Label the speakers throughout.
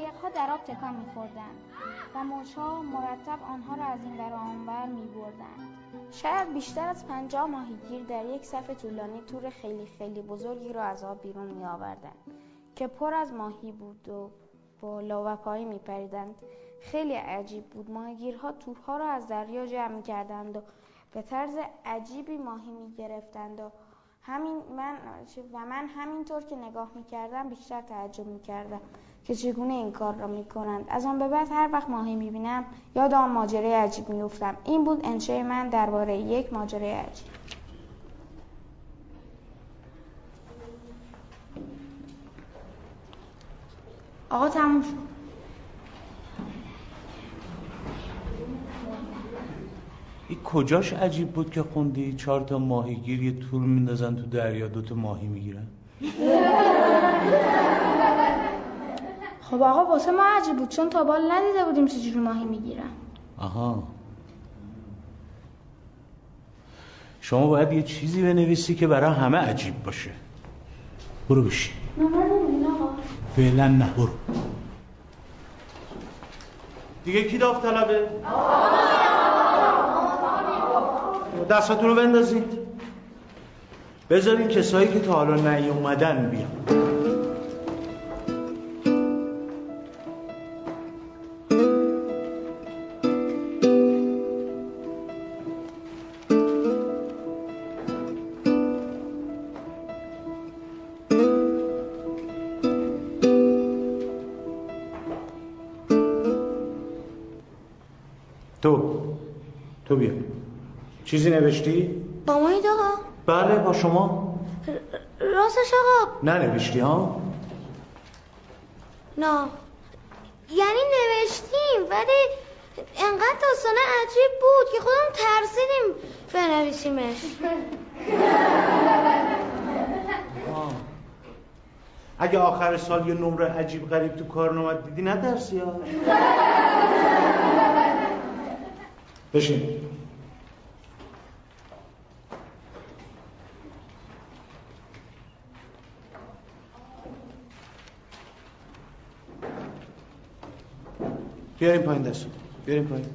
Speaker 1: قایقها در آب تکان میخوردند و موجها مرتب آنها را از این ور آنور میبردند. شاید بیشتر از پنجاه ماهیگیر در یک صف طولانی تور خیلی خیلی بزرگی را از آب بیرون میآوردند که پر از ماهی بود و بالا و پایین میپریدند. خیلی عجیب بود. ماهیگیرها تورها را از دریا جمع می‌کردند و به طرز عجیبی ماهی می‌گرفتند و همین من و من همینطور که نگاه می‌کردم بیشتر تعجب می‌کردم که چگونه این کار را می‌کنند. از آن به بعد هر وقت ماهی می‌بینم یاد آن ماجرای عجیب میافتم. این بود انشای من درباره یک ماجرای عجیب. آقا تموم شد.
Speaker 2: این کجاش عجیب بود که خوندی؟ چهار تا ماهیگیر یه تور میندازن تو دریا دوتا ماهی می‌گیرن.
Speaker 1: خب آقا واسه ما عجیب بود چون تا بال ندیده بودیم چجوری ماهی می‌گیرن.
Speaker 2: آها. شما باید یه چیزی بنویسی که برای همه عجیب باشه. برو بشی فعلا نه برو. دیگه کی داوطلبه؟ دستاتون رو بندازید. بذارین کسایی که تا حالا نیومدن بیان. چیزی نوشتی؟
Speaker 3: با ما آقا؟
Speaker 2: بله با شما.
Speaker 3: راستش آقا.
Speaker 2: ننوشتی ها؟
Speaker 3: نه. یعنی نوشتیم ولی
Speaker 4: انقدر داستان عجیب بود که خودم ترسیدیم بنویسیمش.
Speaker 2: اگه آخر سال یه نمره عجیب غریب تو کار نمد دیدی نترسی ها. بشین. بیاریم پایین دست بیاریم پایین.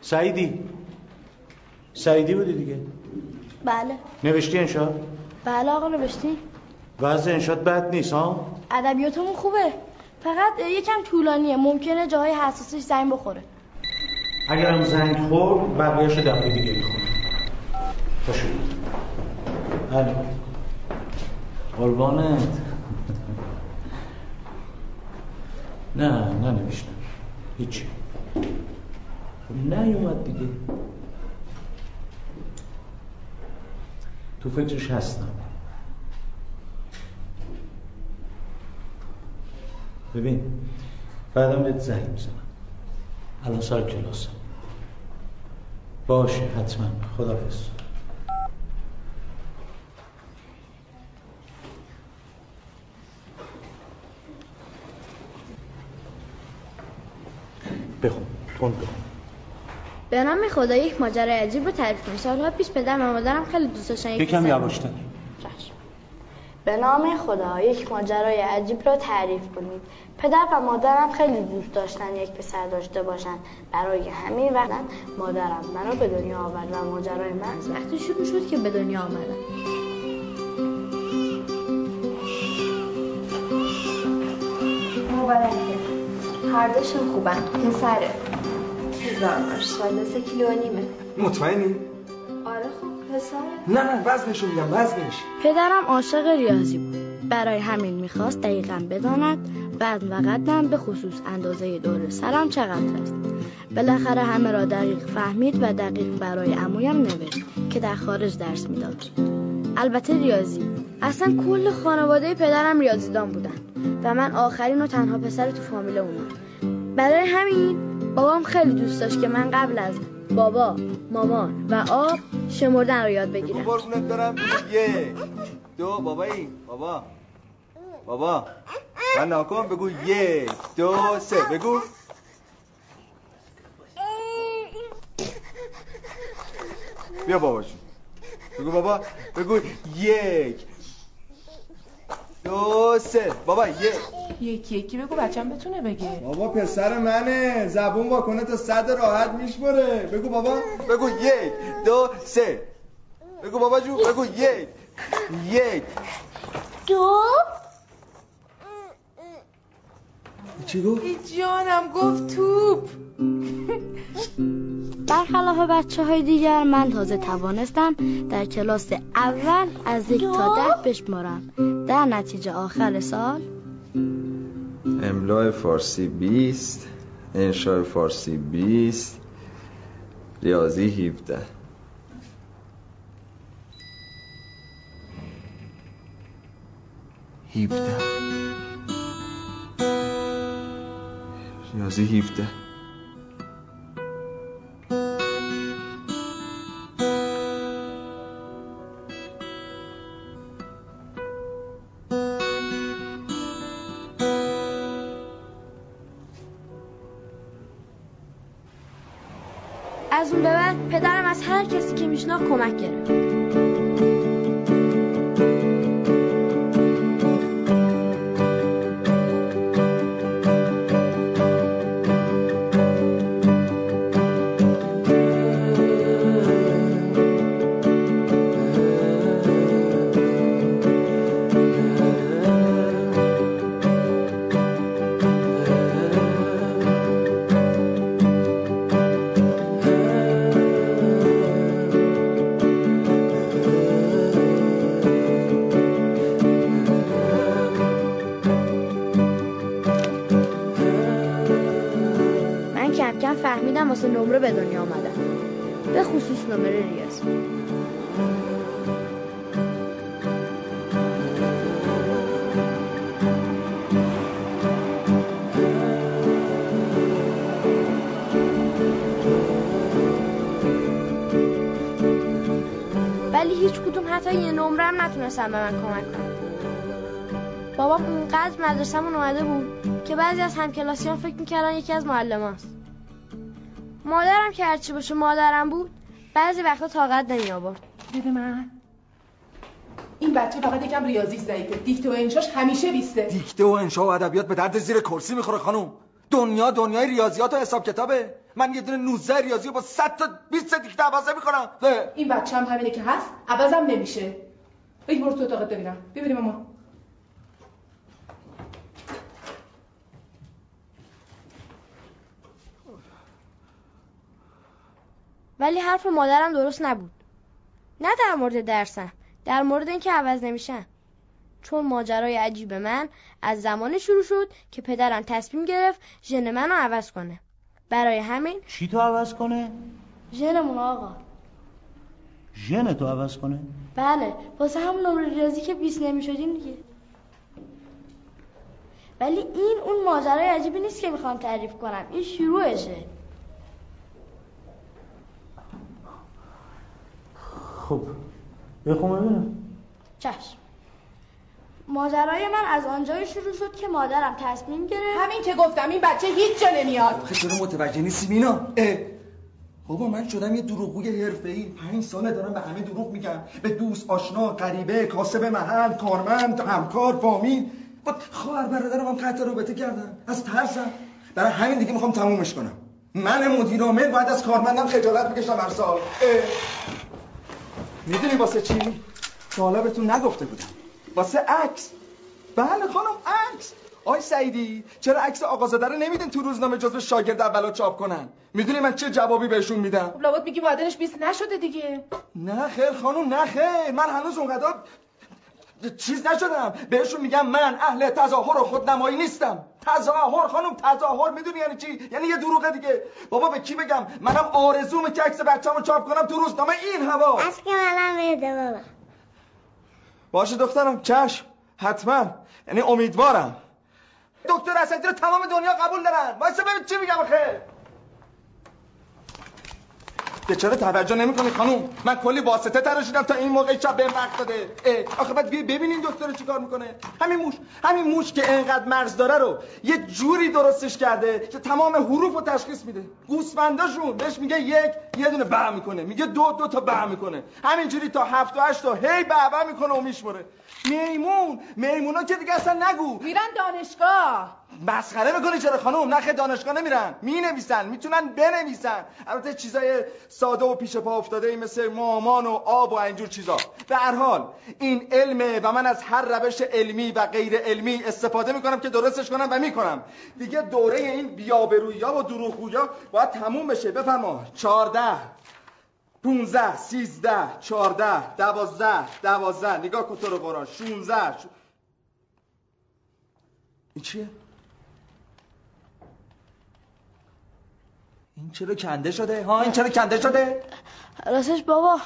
Speaker 2: سعیدی. سعیدی بودی دیگه.
Speaker 4: بله.
Speaker 2: نوشتی انشاد
Speaker 4: بله آقا نوشتی.
Speaker 2: وضع انشاد بد نیست ها؟
Speaker 4: ادبیاتمون خوبه. فقط یکم طولانیه. ممکنه جاهای حساسش زنگ بخوره.
Speaker 2: اگرم زنگ خورد بقیهش دفعه دیگه می‌خونه خوش بله. قربانت. نه نه نوشتم هیچی. نیومد دیگه. تو فکرش هستم. ببین بعدم بهت زنگ می‌زنم. الان سر کلاسم باشه حتما. خدافز بخون
Speaker 4: به نام خدا یک ماجرای عجیب رو تعریف کنید سالها پیش پدر و مادرم خیلی دوست داشتن یک
Speaker 2: یکم یواشتر.
Speaker 4: به نام خدا یک ماجرای عجیب را تعریف کنید. پدر و مادرم خیلی دوست داشتن یک پسر داشته باشند برای همین وقت مادرم منو به دنیا آورد و ماجرای من از وقتی شروع شد که به دنیا آمدم
Speaker 5: مبارکه هر دوشون خوبن پسره. هزار باش سه کیلو و نیمه.
Speaker 6: مطمئنی؟
Speaker 5: آره خب پسره.
Speaker 6: نه نه وزنشو میگم وزنش.
Speaker 4: پدرم عاشق ریاضی بود. برای همین می‌خواست دقیقا بداند. وزن و قدم به خصوص اندازه دور سرم چقدر است. بالاخره همه را دقیق فهمید و دقیق برای عمویم نوشت که در خارج درس می‌داد. البته ریاضی. اصلا کل خانواده پدرم ریاضیدان بودن. و من آخرین و تنها پسر تو فامیل اونم. برای همین بابام خیلی دوست داشت که من قبل از بابا مامان و آب شمردن رو یاد
Speaker 7: بگو
Speaker 4: بگیرم
Speaker 7: قربونت برم. یک دو بابایی. بابا. بابا. من ناکن بگو. یک دو سه. بگو. بیا باباشون. بگو بابا. بگو. یک. دو سه. بابا یک
Speaker 8: یکی یکی بگو بچم بتونه بگه.
Speaker 7: بابا پسر منه. زبون واکنه تا صد راحت میشمره بگو بابا. بگو یک دو سه. بگو بابا جو بگو یک. یک.
Speaker 4: دو.
Speaker 7: چی گفت؟
Speaker 8: جانم گفت توپ.
Speaker 4: برخلاف بچه های دیگر من تازه توانستم در کلاس اول از یک تا ده بشمارم. در نتیجه آخر سال؟
Speaker 7: املاء فارسی 20 انشاء فارسی 20 ریاضی 17 17 ریاضی 17
Speaker 4: میشناخت کمک گرفت. نتونستن به من کمک کنن بابام اونقدر مدرسهمون اومده بود که بعضی از همکلاسیان فکر می‌کردن یکی از معلم مادرم که هرچی باشه مادرم بود بعضی وقتا طاقت نمی آورد
Speaker 8: بده من. این بچه فقط یکم ریاضی ضعیفه. دیکته و انشاش همیشه بیسته.
Speaker 7: دیکته و انشا و ادبیات به درد زیر کرسی می‌خوره خانم. دنیا دنیای ریاضیات و حساب کتابه. من یه دونه 19 ریاضی با 100 تا 20 دیکته عوضه می‌کنم
Speaker 8: این بچه هم همینه که هست عوضم نمیشه. بگی برو تو اتاقت ببینم ببینیم ماما
Speaker 4: ولی حرف مادرم درست نبود. نه در مورد درسم در مورد اینکه عوض نمیشن چون ماجرای عجیب من از زمان شروع شد که پدرم تصمیم گرفت ژن منو عوض کنه. برای همین
Speaker 9: چی تو عوض کنه؟
Speaker 4: ژنمون آقا.
Speaker 9: ژن تو عوض کنه؟
Speaker 4: بله واسه همون نمره ریاضی که 20 نمی‌شدیم دیگه. ولی این اون ماجرای عجیبی نیست که می‌خوام تعریف کنم. این شروعشه.
Speaker 9: خب بخون ببینم.
Speaker 4: چشم. ماجرای من از آنجایی شروع شد که مادرم تصمیم گرفت
Speaker 8: همین که گفتم این بچه هیچ جا نمیاد.
Speaker 7: چرا متوجه نیستی مینا؟ بابا من شدم یه دروغگوی حرفه‌ای. پنج ساله دارم به همه دروغ میگم. به دوست آشنا غریبه کاسب محل کارمند همکار فامیل. با خواهر برادرم هم قطع رابطه کردم از ترسم. برای همین دیگه می‌خوام تمومش کنم. من مدیر عامل باید از کارمندم خجالت بکشم هر سال. می‌دونی واسه چی؟ تا بهتون نگفته بودم. واسه عکس. بله خانم عکس. آی سعیدی چرا عکس آقازاده رو نمیدین تو روزنامه جزو شاگرد اولا چاپ کنن؟ می‌دونی من چه جوابی بهشون میدم؟
Speaker 8: خب لابد میگی معادلش 20 نشده دیگه.
Speaker 7: نه خیر خانم نه خیر. من هنوز اونقدر چیز نشدم. بهشون میگم من اهل تظاهر و خودنمایی نیستم. تظاهر خانم تظاهر می‌دونی یعنی چی؟ یعنی یه دروغه دیگه. بابا به کی بگم؟ منم آرزومه که عکس بچه‌مو چاپ کنم تو روزنامه این هوا.
Speaker 4: از که منم بابا.
Speaker 7: باشه دخترم چشم. حتما. یعنی امیدوارم. دکتر اسدی رو تمام دنیا قبول دارن. واسه ببین چی میگم آخه. به چرا توجه نمی‌کنی خانوم. من کلی واسطه تراشیدم تا این موقع شب به وقت داده. آخه بعد ببینین دکتر چیکار می‌کنه. همین موش همین موش که انقدر مرز داره رو یه جوری درستش کرده که تمام حروف رو تشخیص میده. گوسفنداشون بهش میگه یک یه دونه بع می‌کنه. میگه دو دو تا بع می‌کنه. همینجوری تا هفت و هشت تا هی بع می‌کنه و میشمره میمون میمونا که دیگه اصلا نگو.
Speaker 8: میرن دانشگاه.
Speaker 7: مسخره می‌کنی چرا خانم نخه دانشگاه نمیرن. می نویسن می‌تونن بنویسن. البته چیزای ساده و پیش پا افتاده ای مثل مامان و آب و اینجور چیزا. به هر حال این علمه و من از هر روش علمی و غیر علمی استفاده می‌کنم که درستش کنم و می‌کنم. دیگه دوره این بیابرویی و دروغگویا باید تموم بشه. بفرما. چهارده پونزه سیزده چهارده دوازده دوازده. نگاه کن تو رو قرآن شونزه این چیه؟ این چرا کنده شده؟ ها این چرا کنده شده؟
Speaker 4: راستش بابا.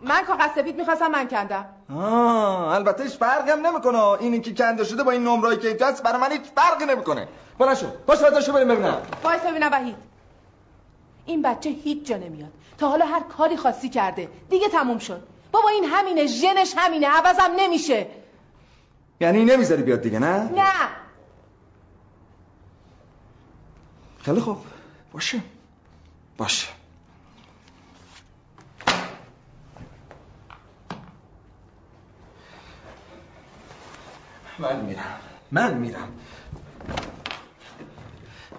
Speaker 8: من کاغذ سفید می‌خواستم من کندم.
Speaker 7: آه البته هیچ فرقی هم نمی‌کنه. این اینکه کنده شده با این نمرایی که اینجا هست برای من هیچ فرقی نمی‌کنه. بلند شو. باش شو بریم ببینم.
Speaker 8: وایس ببینم وحید. این بچه هیچ جا نمیاد. تا حالا هر کاری خاصی کرده. دیگه تموم شد. بابا این همینه ژنش همینه. عوضم نمیشه.
Speaker 7: یعنی نمی‌ذاری بیاد دیگه نه؟
Speaker 8: نه.
Speaker 7: خیلی خوب. باشه باشه. من میرم. من میرم.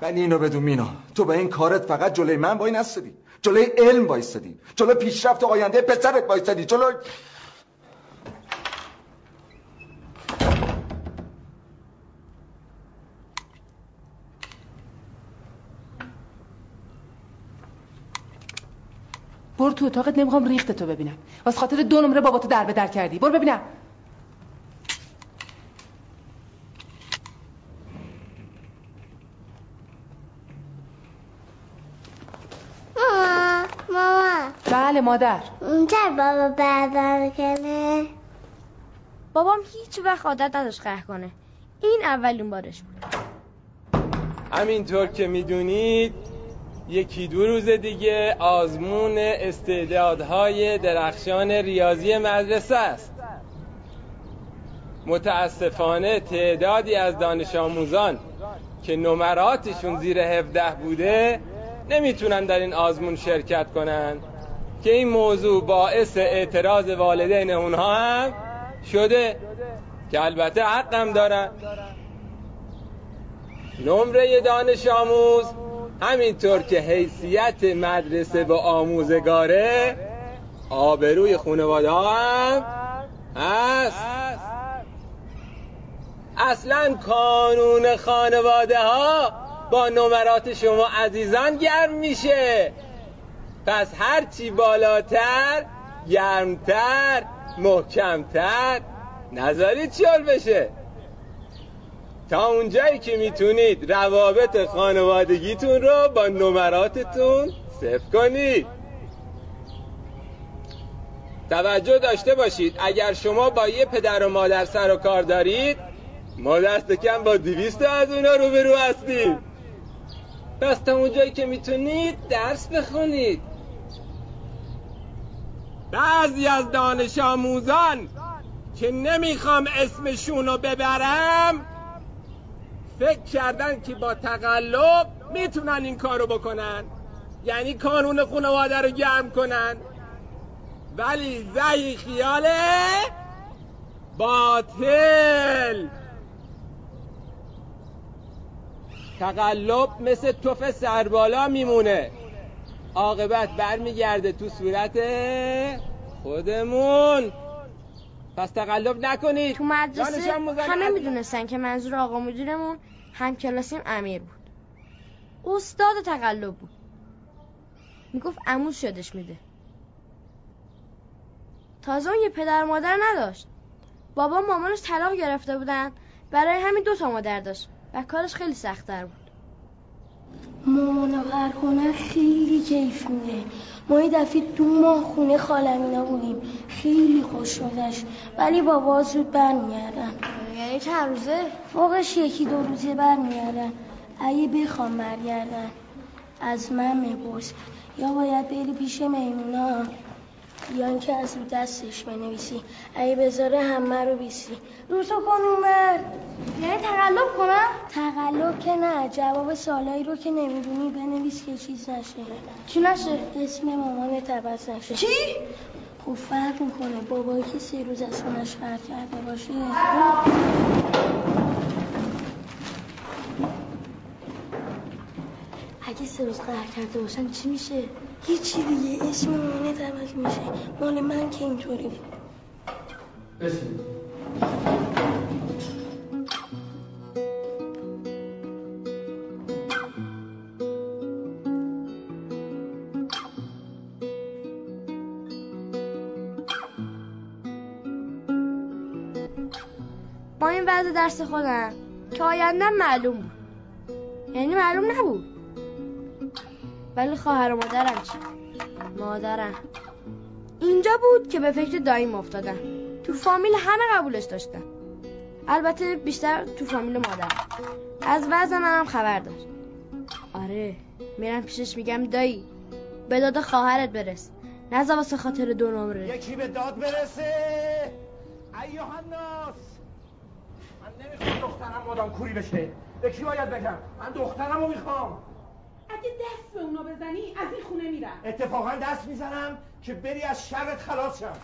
Speaker 7: ولی اینو بدون مینا تو به این کارت فقط جلوی من وای نستدی جلوی علم وایستدی جلوی پیشرفت و آینده پسرت وایستدی جلوی
Speaker 8: برو تو اتاقت نمی‌خوام ریخت تو ببینم. واسه خاطر دو نمره باباتو در به در کردی. برو ببینم.
Speaker 4: ماما. ماما
Speaker 8: بله مادر.
Speaker 4: چرا بابا بردار کنه. بابام هیچ وقت عادت نداشت قهر کنه. این اولین بارش بود.
Speaker 10: همینطور که می‌دونید یکی دو روز دیگه آزمون استعدادهای درخشان ریاضی مدرسه است.
Speaker 11: متاسفانه تعدادی از دانش آموزان که نمراتشون زیر 17 بوده نمی‌تونن در این آزمون شرکت کنن. که این موضوع باعث اعتراض والدین اونها هم شده که البته حقم دارن. نمره دانش آموز همینطور که حیثیت مدرسه با آموزگاره آبروی خانواده هم هست. اصلا کانون خانواده ها با نمرات شما عزیزان گرم میشه. پس هرچی بالاتر گرمتر محکمتر نذارید شل بشه. تا اونجایی که می‌تونید روابط خانوادگیتون رو با نمراتتون صفر کنید. توجه داشته باشید اگر شما با یه پدر و مادر سر و کار دارید ما دست کم با دویست از اونا رو هستیم. پس تا اونجایی که می‌تونید درس بخونید. بعضی از دانش آموزان که نمی‌خوام اسمشون رو ببرم فکر کردن که با تقلب می‌تونن این کارو بکنن. یعنی کانون خانواده رو گرم کنن. ولی زهی خیاله باطل. تقلب مثل توف سربالا میمونه. عاقبت برمیگرده تو صورت خودمون. پس تقلب نکنید.
Speaker 4: تو مدرسه همه می‌دونستن که منظور آقا مدیرمون هم کلاسیم امیر بود. استاد تقلب بود. می‌گفت عموز شدش میده. تازه اون یه پدر مادر نداشت. بابا مامانش طلاق گرفته بودن. برای همین دو تا مادر داشت. و کارش خیلی سختتر بود.
Speaker 12: مامان خونه خیلی کیف میده. ما یه دفعه دو ماه خونه خالمینا بودیم. خیلی خوش گذشت. ولی بابا زود برمیگردن.
Speaker 4: یعنی چند روزه؟
Speaker 12: فوقش یکی دو روزه برمیگردن. اگه بخوام برگردن از من میپرس یا باید بری پیش میمونا یا اینکه از رو دستش بنویسی اگه بذاره همه رو بیسی روزو کن اومد
Speaker 4: یعنی تقلب کنم؟
Speaker 12: تقلب که نه جواب سالایی رو که نمی‌دونی بنویس که چیز نشه
Speaker 4: چی نشه؟
Speaker 12: اسم مامان تبس نشه
Speaker 4: چی؟
Speaker 12: خوب فرق می‌کنه بابایی که سه روز از خونش فرق کرده باشه اگه سه روز قهر کرده باشن چی میشه؟ هیچی دیگه اسم مامانه عوض میشه. مال من که اینطوری بود.
Speaker 4: با این وضع درس خودم که آیندم معلوم بود. یعنی معلوم نبود. ولی خواهر و مادرم چی؟ مادرم. اینجا بود که به فکر دایم افتادم تو فامیل همه قبولش داشتن. البته بیشتر تو فامیل مادر از وضع منم خبر داشت. آره میرم پیشش میگم دایی به داد خواهرت برس. نزا واسه خاطر دو نمره.
Speaker 9: یکی به داد برسه. ایوه الناس من نمی‌خوام دخترم مادام کوری بشه. به کی باید بگم؟ من دخترم رو می‌خوام.
Speaker 13: اگه دست به اونا بزنی از این خونه میرم.
Speaker 9: اتفاقا دست می‌زنم که بری از شرت خلاص شم.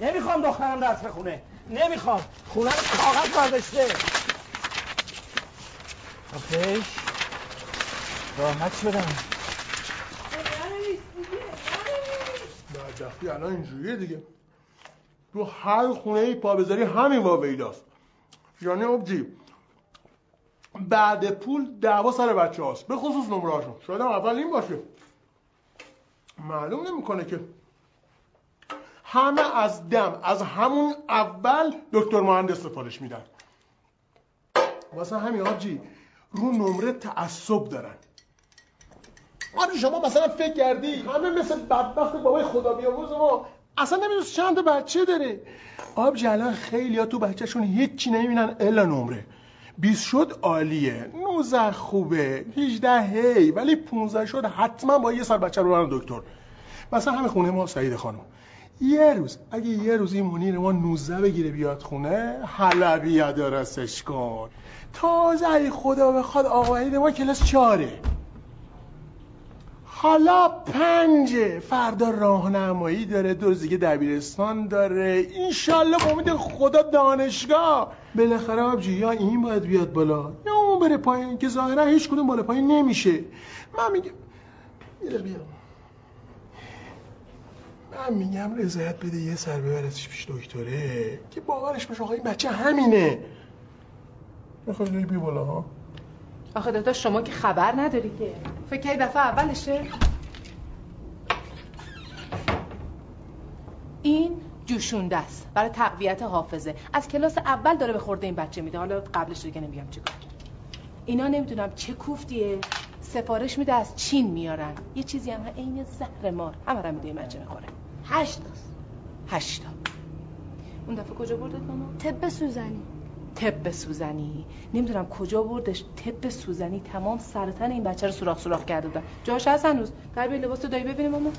Speaker 9: نمی‌خوام دخترم درس بخونه. نمی‌خوام. خونه رو کاغذ برداشته. آخیش راحت شدم.
Speaker 14: بدبختی الان اینجوریه دیگه. تو هر خونه ای پا بذاری همین واویلاست یعنی ابجی بعد پول دعوا سر بچه هاست. به خصوص نمره هاشون شاید هم اول این باشه. معلوم نمی‌کنه که همه از دم از همون اول دکتر مهندس سفارش میدن. واسه همین آبجی رو نمره تعصب دارن. آره شما مثلا فکر کردی همه مثل بدبخت بابای خدا بیاموز ما. اصلا نمی‌دونست چند تا بچه داره آبجی الان خیلی ها تو بچهشون هیچی نمی‌بینن الا نمره. 20 شد عالیه. 19 خوبه. 18 هی. ولی 15 شد حتما با یه سال بچه رو برن دکتر. مثلا همه خونه ما سعید خانم. یه روز اگه یه روز این منیر ما 19 بگیره بیاد خونه حلبی درستش کن. تازه خدا بخواد آقا ما کلاس چاره حالا پنجه فردا راهنمایی داره دو روز دیگه دبیرستان داره. اینشالله با امید خدا دانشگاه. بالاخره آبجی یا این باید بیاد بالا یا اون بره پایین که ظاهرا هیچ کدوم بالا پایین نمیشه. من میگم بیا من میگم رضایت بده یه سر ببرتش پیش دکتره که باورش بشه آقا بچه همینه. می‌خوای بی بالا ها؟
Speaker 8: آخه دادا شما که خبر نداری که. فکر دفعه اولشه؟ این جوشونده است برای تقویت حافظه. از کلاس اول داره به خورده این بچه میده. حالا قبلش دیگه نمیگم چیکار اینا نمی‌دونم چه کوفتیه. سفارش میده از چین میارن. یه چیزی هم عین زهر مار. همه رو میده این بچه می‌خوره.
Speaker 4: هشت
Speaker 8: هشتا اون دفعه کجا بردت ماما؟
Speaker 4: طب سوزنی
Speaker 8: طب سوزنی نمی‌دونم کجا بردش طب سوزنی. تمام سرطان این بچه رو سوراخ سوراخ کرده بودن جاش هست هنوز. در به لباس دایی ببینیم ماما.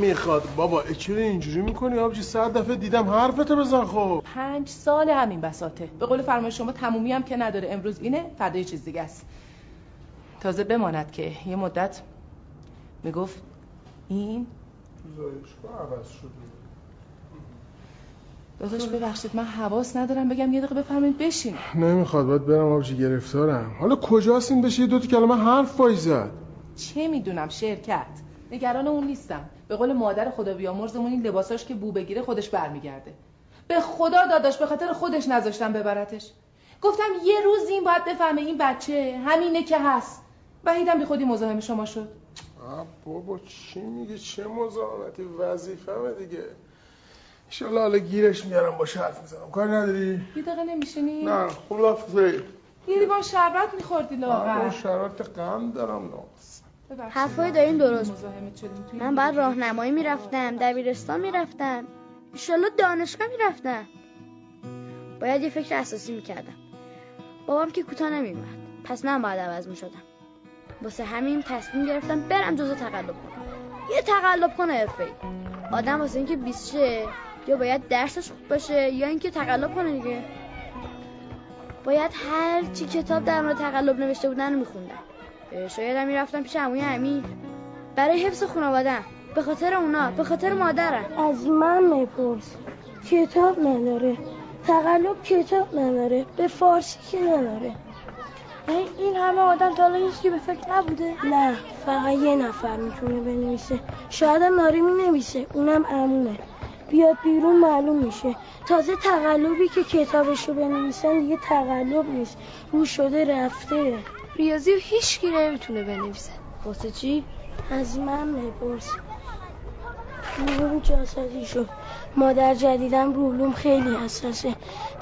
Speaker 14: می‌خواد. بابا چرا اینجوری می‌کنی؟ آبجی صد دفعه دیدم حرفتو بزن خب.
Speaker 8: پنج سال همین بساته به قول فرمایش شما تمومی هم که نداره. امروز اینه فردا یه چیز دیگه است. تازه بماند که یه مدت می‌گفت این
Speaker 14: عوض شده.
Speaker 8: داداش ببخشید من حواس ندارم. بگم یه دقیقه بفرمایید بشین.
Speaker 14: نمی‌خواد باید برم آبجی گرفتارم. حالا کجاست این بشه یه دوتا کلمه حرف وای زد.
Speaker 8: چه می‌دونم شرکت. نگران اون نیستم. به قول مادر خدا بیامرزمون این لباساش که بو بگیره خودش برمیگرده. به خدا داداش به خاطر خودش نذاشتم ببرتش. گفتم یه روز این باید بفهمه این بچه همینه که هست. وحیدم بی خودی مزاحم شما شد.
Speaker 14: بابا چی میگه چه مزاحمتی؟ وظیفه‌مه دیگه. انشالله حالا گیرش میارم با حرف می‌زنم. کار نداری؟
Speaker 8: یه دقیقه نمیشینی؟
Speaker 14: نه خوب لافزه
Speaker 8: یه لیوان شربت میخوردی لاغر
Speaker 14: من شربت غم دارم ناقص
Speaker 4: حرفای دارین درست. من بعد راهنمایی می‌رفتم دبیرستان می‌رفتم. انشالله دانشگاه می‌رفتم. باید یه فکر اساسی می‌کردم. بابام که کوتاه نمیومد. پس من باید عوض می‌شدم. واسه همین تصمیم گرفتم برم جزو تقلب کنم. یه تقلب کنه حرفه‌ای آدم واسه اینکه 20 شه. یا باید درسش خوب باشه یا اینکه تقلب کنه دیگه. باید هر چی کتاب در مورد تقلب نوشته بودن رو میخوندم. شاید هم می‌رفتم پیش عموی امیر. برای حفظ خانوادم به خاطر اونا به خاطر مادرم.
Speaker 12: از من میپرس. کتاب نداره. تقلب کتاب نداره. به فارسی که نداره.
Speaker 4: این همه آدم تا که به فکر نبوده؟
Speaker 12: نه فقط یه نفر می‌تونه بنویسه. شاید هم ناری می‌نویسه اونم امونه بیاد بیرون معلوم میشه. تازه تقلبی که کتابشو بنویسن دیگه تقلب نیست. رو شده رفته.
Speaker 4: ریاضی و هیچ کی نمی‌تونه بنویسه.
Speaker 12: واسه چی؟ از من میپرس علوم جاسازی شد مادر جدیدم رو خیلی حساسه.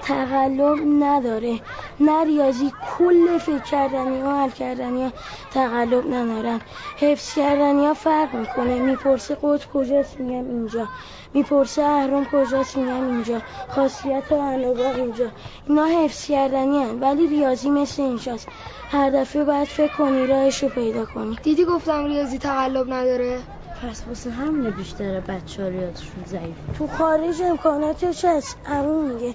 Speaker 12: تقلب نداره. نه ریاضی کل فکر کردنی ها حل کردنی ها تقلب ندارن. حفظ کردنی ها فرق می‌کنه. می‌پرسه قطب کجاست؟ میگم اینجا. می‌پرسه اهرام کجاست؟ میگم اینجا. خاصیت انواع اینجا. اینا حفظ کردنی هن. ولی ریاضی مثل اینجاست. هر دفعه باید فکر کنی راهشو پیدا کنی.
Speaker 4: دیدی گفتم ریاضی تقلب نداره؟
Speaker 15: پس واسه همونه بیشتر بچه ها ریاضشون ضعیف.
Speaker 12: تو خارج امکاناتش هست همون میگه؟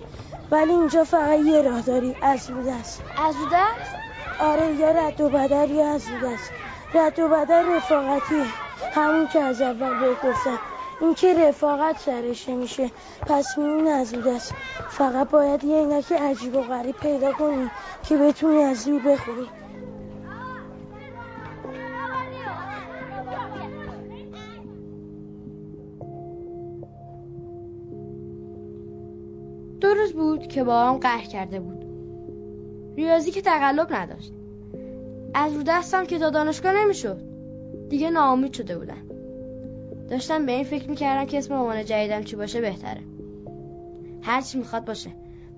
Speaker 12: ولی اینجا فقط یه راه داری از دست.
Speaker 4: از دست؟
Speaker 12: آره یا رد و بدر یا از دست. رد و بدر رفاقتیه همون که از اول به گفتم. این که رفاقت سرشه میشه. پس میون از دست. فقط باید یه اینک عجیب و غریب پیدا کنی که بتونی از رو بخوری.
Speaker 4: بود که بابام قهر کرده بود. ریاضی که تقلب نداشت. از رو دستم که تا دانشگاه نمی‌شد. دیگه ناامید شده بودم. داشتم به این فکر می‌کردم که اسم مامان جدیدم چی باشه بهتره. هرچی می‌خواد باشه.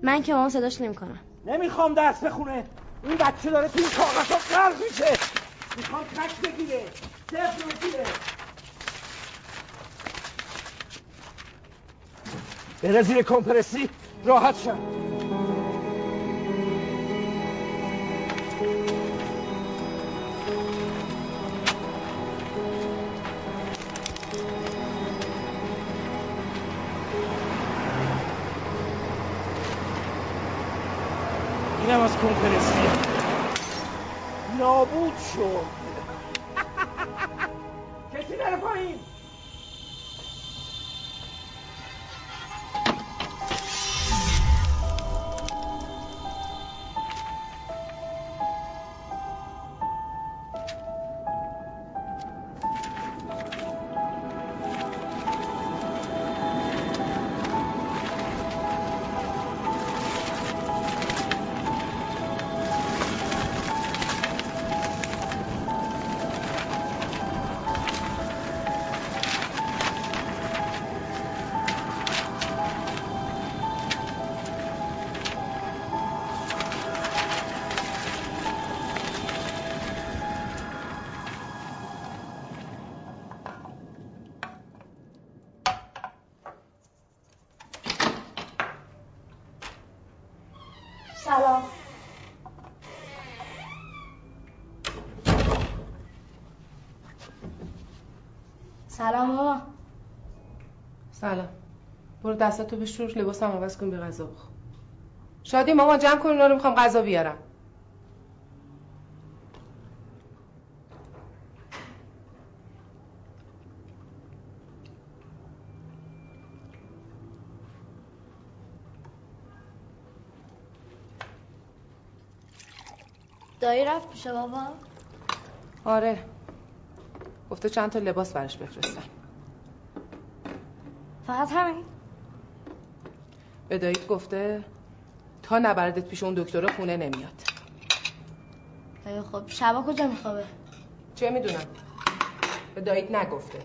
Speaker 4: من که مامان صداش نمی‌کنم.
Speaker 9: نمی‌خوام درس بخونه. این بچه داره تو این کاغذ ها میشه. می‌خوام کش بگیره. صفر بگیره بره زیر کمپرسی. راحت شم.
Speaker 10: اینم از کنفرسیه نابود شد.
Speaker 8: دستاتو بشور لباسم عوض کن به غذا بخور. شادی مامان جمع کن اینا رو می‌خوام غذا بیارم.
Speaker 4: دایی رفت پیش بابا؟
Speaker 8: آره. گفته چند تا لباس برش بفرستم.
Speaker 4: فقط همین؟
Speaker 8: به داییت گفته تا نبردت پیش اون دکتر خونه نمیاد.
Speaker 4: خب شبا کجا میخوابه؟
Speaker 8: چه می‌دونم. به داییت نگفته.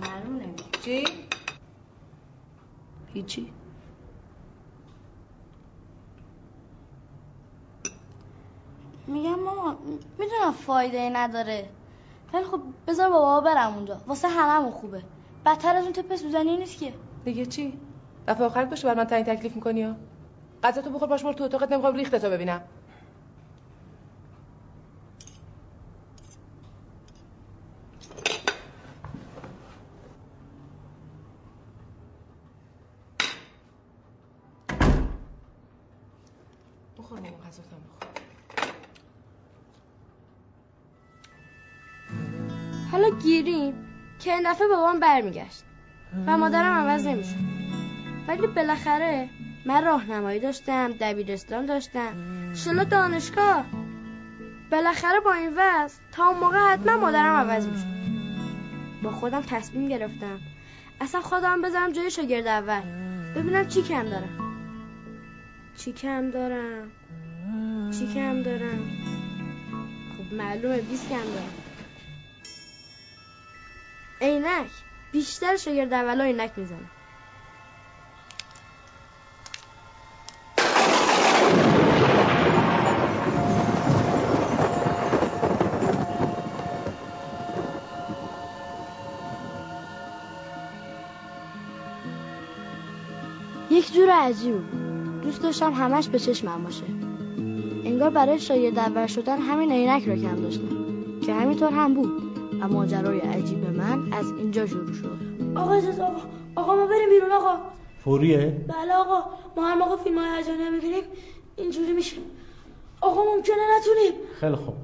Speaker 4: معلوم نمیاد
Speaker 8: چی؟
Speaker 4: هیچی. میگم ماما می‌دونم فایده ای نداره. ولی خب بذار بابا برم اونجا. واسه هممون خوبه. بدتر از اون تپ سوزنی نیست که.
Speaker 8: دیگه چی؟ دفعه آخرت باشه بر من تعیین تکلیف می‌کنی ها غذا تو بخور باش تو اتاقت نمی‌خوام ریختتو ببینم. بخور
Speaker 4: حالا گیریم که دفعه بابام برمیگشت و مادرم عوض نمی‌شد. ولی بالاخره من راهنمایی داشتم دبیرستان داشتم شلا دانشگاه. بالاخره با این وضع تا اون موقع حتما مادرم عوض می‌شد. با خودم تصمیم گرفتم. اصلا خودم بذارم جای شاگرد اول. ببینم چی کم دارم. چی کم دارم؟ چی کم دارم؟ خب معلومه 20 کم دارم. عینک. بیشتر شاگرد اولا عینک می‌زنه جور عجیب بود. دوست داشتم همش به چشمم باشه. انگار برای شاگرد اول شدن همین عینک را کم داشتم. که همینطور هم بود. و ماجرای عجیب من از اینجا شروع شد.
Speaker 12: آقا آقا. آقا ما بریم بیرون آقا.
Speaker 2: فوریه؟
Speaker 12: بله آقا. ما هر موقع فیلم های هیجانی می‌بینیم. اینجوری میشه. آقا ممکنه نتونیم.
Speaker 2: خیلی خوب.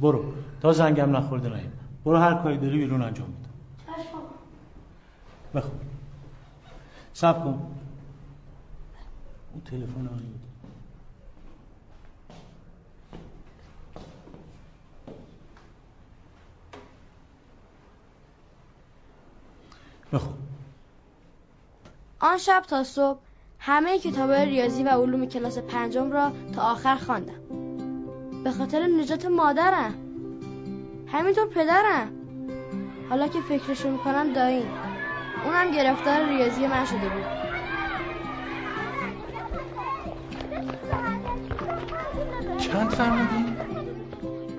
Speaker 2: برو. تا زنگم نخورده نهیم برو هر کاری داری بیرون انجام بده.
Speaker 12: چشم آقا.
Speaker 2: بخون. سب کن. تلفن آنی بخون.
Speaker 4: آن شب تا صبح همه کتاب ریاضی و علوم کلاس پنجم را تا آخر خواندم. به خاطر نجات مادرم. همینطور پدرم. حالا که فکرشو می‌کنم داییم. اونم گرفتار ریاضی من شده بود.
Speaker 10: چند فرمودی؟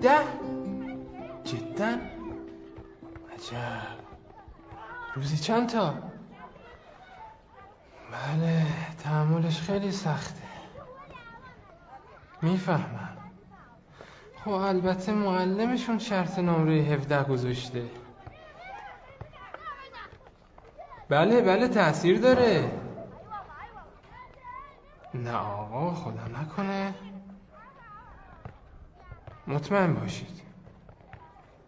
Speaker 10: ده؟ جدا؟ عجب. روزی چند تا؟ بله تحملش خیلی سخته. می‌فهمم. خب البته معلمشون شرط نمره 17 گذاشته. بله بله تاثیر داره. نه آقا خدا نکنه.
Speaker 11: مطمئن باشید.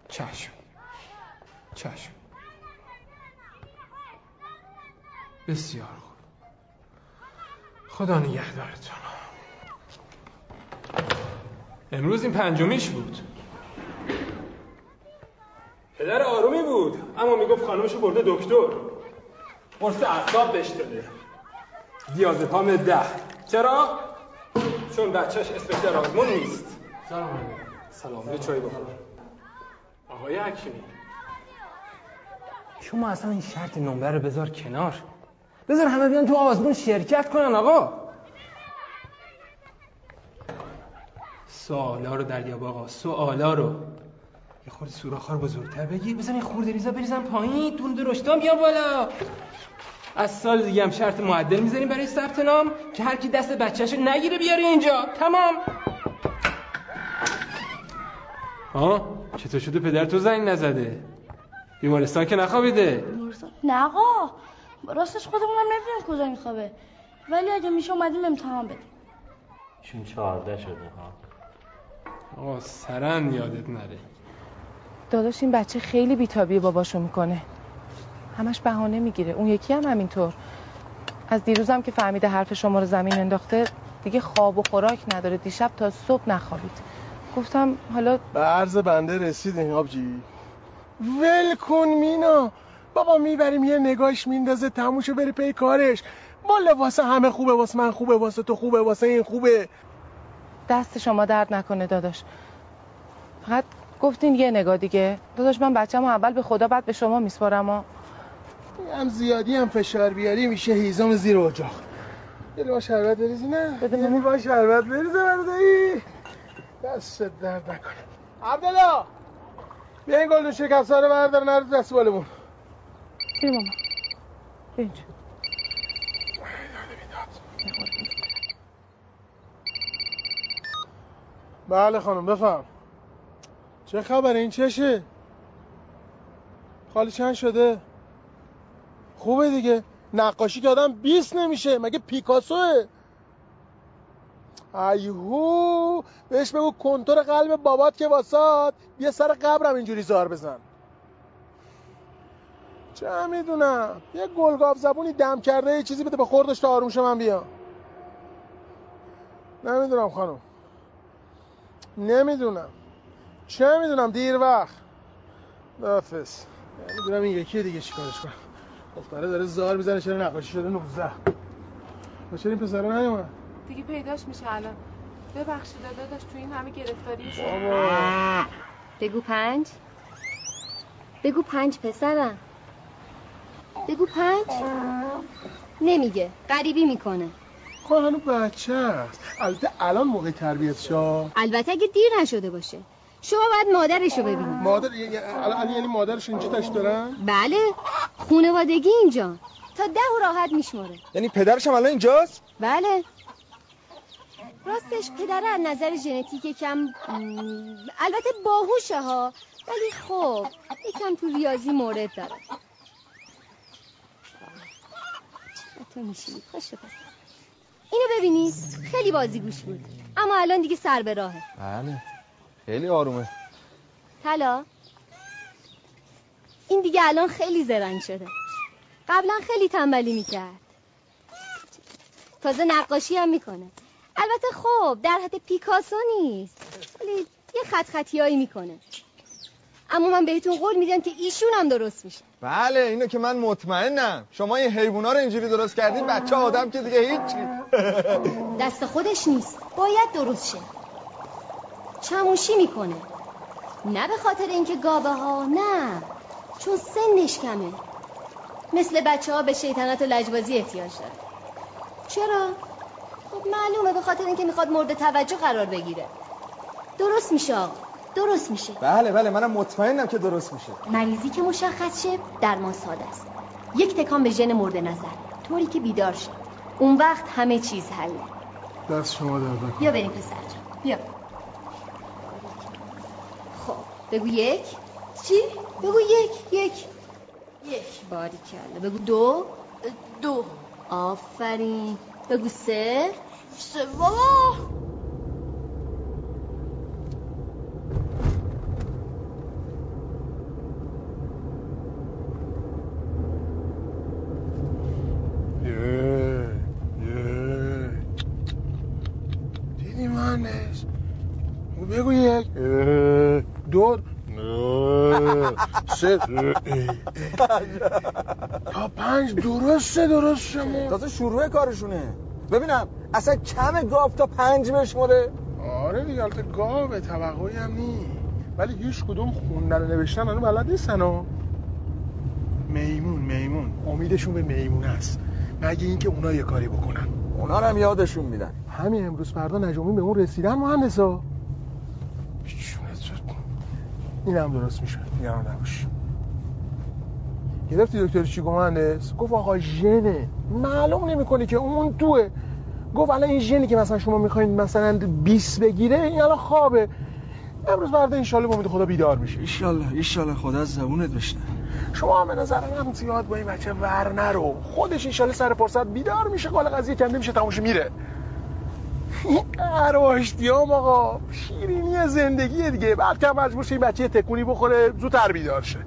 Speaker 11: چشم. چشم. بسیار خوب. خدا نگهدارتون. امروز این پنجمیش بود. پدر آرومی بود اما می‌گفت خانمشو برده دکتر. قرص اعصاب بهش داده. دیازپام ده. چرا؟ چون بچهش اسپکتر آزمون نیست. سلام سلام یه چای بخور. آقای حکیمی شما اصلا این شرط نمره رو بذار کنار. بذار همه بیان تو آزمون شرکت کنن آقا. سوالا رو دریاب آقا سوالا رو. یه خورده سوراخ‌ها رو بزرگتر بگیر بزن این خورده ریزا بریزن پایین. دون درشتام بیا بالا. از سال دیگه هم شرط معدل می‌زنیم برای ثبت نام. که هر کی دست بچه‌شو نگیره بیاره اینجا. تمام. ها؟ چطور شده پدر تو زنگ نزده؟ بیمارستان که نخوابیده.
Speaker 4: نه آقا راستش خودمونم نمی‌دونیم کجا میخوابه. ولی اگه میشه اومدیم امتحان بدیم.
Speaker 16: چون چهارده شده ها.
Speaker 11: آقا سرن یادت نره.
Speaker 8: داداش این بچه خیلی بیتابی باباشو می‌کنه. همش بهانه می‌گیره. اون یکی هم همینطور. از دیروزم که فهمیده حرف شما رو زمین انداخته دیگه خواب و خوراک نداره. دیشب تا صبح نخوابید. گفتم حالا
Speaker 14: به عرض بنده رسیدین آبجی. ول کن مینا. بابا می‌بریم یه نگاهش میندازه تموشو بری پی کارش. والا واسه همه خوبه واسه من خوبه واسه تو خوبه واسه این خوبه.
Speaker 8: دست شما درد نکنه داداش. فقط گفتین یه نگاه دیگه. داداش من بچه‌مو اول به خدا بعد به شما میسپارم و
Speaker 14: هم زیادی هم فشار بیاری میشه هیزم زیر اجاق. یه شربت بریزی نه؟
Speaker 8: بده
Speaker 14: یعنی با شربت بریزه بردایی دست درد نکنه. عبدالله! بیا این گلدون شکسته رو بردار نرد دست بالمون.
Speaker 8: بیا ماما. بیا اینجا
Speaker 14: بله خانم بفهم چه خبره؟ این چشه خالی چند شده؟ خوبه دیگه. نقاشی که آدم بیست نمیشه. مگه پیکاسوه؟ ایهو بهش بگو کنتور قلب بابات که واسات. بیا سر قبرم اینجوری زار بزن. چه می‌دونم؟ یه گلگاف زبونی دم کرده یه چیزی بده به خوردش تا آروم من بیا نمی‌دونم خانم. نمی‌دونم. چه می‌دونم؟ دیر وقت. نفس نمی‌دونم این یکی دیگه چیکارش کنم دختره داره زار می‌زنه چرا نقاشی شده 19 و چرا این پسره نیومد؟
Speaker 8: دیگه پیداش میشه الان. ببخشید داداش تو این همه گرفتاری
Speaker 14: بابا.
Speaker 17: بگو پنج. بگو پنج پسرم. بگو پنج. نمیگه. غریبی می‌کنه.
Speaker 14: خب هنو بچه است. البته الان موقع تربیت شا
Speaker 17: البته اگه دیر نشده باشه. شما باید مادرشو ببینید.
Speaker 14: مادر یعنی مادرش اینجا تاش دارن؟
Speaker 17: بله. خونوادگی اینجا. تا ده و راحت میشماره.
Speaker 7: یعنی پدرش هم الان اینجاست؟
Speaker 17: بله. راستش پدر از نظر ژنتیک یکم م، البته باهوشه ها ولی خب یکم تو ریاضی مورد داره. تو میشی خوش پس اینو ببینید خیلی بازیگوش بود. اما الان دیگه سر به راهه.
Speaker 7: بله خیلی آرومه.
Speaker 17: طلا این دیگه الان خیلی زرنگ شده. قبلا خیلی تنبلی می‌کرد. تازه نقاشی هم می‌کنه. البته خب در حد پیکاسو نیست. ولی یه خط خطیایی می‌کنه. اما من بهتون قول میدم که ایشون هم درست میشه.
Speaker 7: بله اینو که من مطمئنم. شما این حیوونا رو اینجوری درست کردین بچه آدم که دیگه هیچی
Speaker 17: دست خودش نیست. باید درست شه. چموشی می‌کنه. نه به خاطر اینکه گابه ها نه. چون سنش کمه. مثل بچه ها به شیطنت و لجبازی احتیاج داره. چرا؟ معلومه به خاطر اینکه می‌خواد مورد توجه قرار بگیره. درست میشه آقا. درست میشه.
Speaker 7: بله بله. منم مطمئنم که درست میشه.
Speaker 17: مریضی که مشخص شه درمان ساده است. یک تکان به ژن مورد نظر. طوری که بیدار شه. اون وقت همه چیز حله.
Speaker 14: دست شما درد نکنه.
Speaker 17: بیا بریم پسر جان. بیا. خب بگو یک. چی؟ بگو یک یک. یک. باری کرده بگو دو. دو. آفرین. بگو سه. Se baba.
Speaker 14: دیدی مهندس بگو یک دو سه تا پنج درسته درست شما
Speaker 7: تازه شروع کارشونه ببینم اصلا کم گاو تا پنج بشمره
Speaker 14: آره دیگه البته گاو توقعی هم نی ولی هیچ کدوم خوندن و نوشتن هنو بلد نیستن و میمون میمون. امیدشون به میمون است مگه اینکه اونا یه کاری بکنن.
Speaker 7: اونا هم یادشون میدن.
Speaker 14: همین امروز فردا نجومی به اون رسیدن مهندسا. این هم درست میشه. نگران نباش. گرفتی دکتر چی مهندس؟ گفت آقا ژنه. معلوم نمی‌کنه که اون توه. گفت الان این ژنی که مثلا شما می‌خواین مثلا 20 بگیره این الان خوابه. امروز فردا ان با امید خدا بیدار میشه
Speaker 7: ان ان خدا از زبونت بشنه
Speaker 14: شما هم به نظر من زیاد با این بچه ور نرو. خودش ان سر فرصت بیدار میشه قال قضیه کنده میشه تموش میره. این ارواحشتیام آقا شیرینی زندگی دیگه. بعد که مجبور این بچه تکونی بخوره زودتر بیدار شه.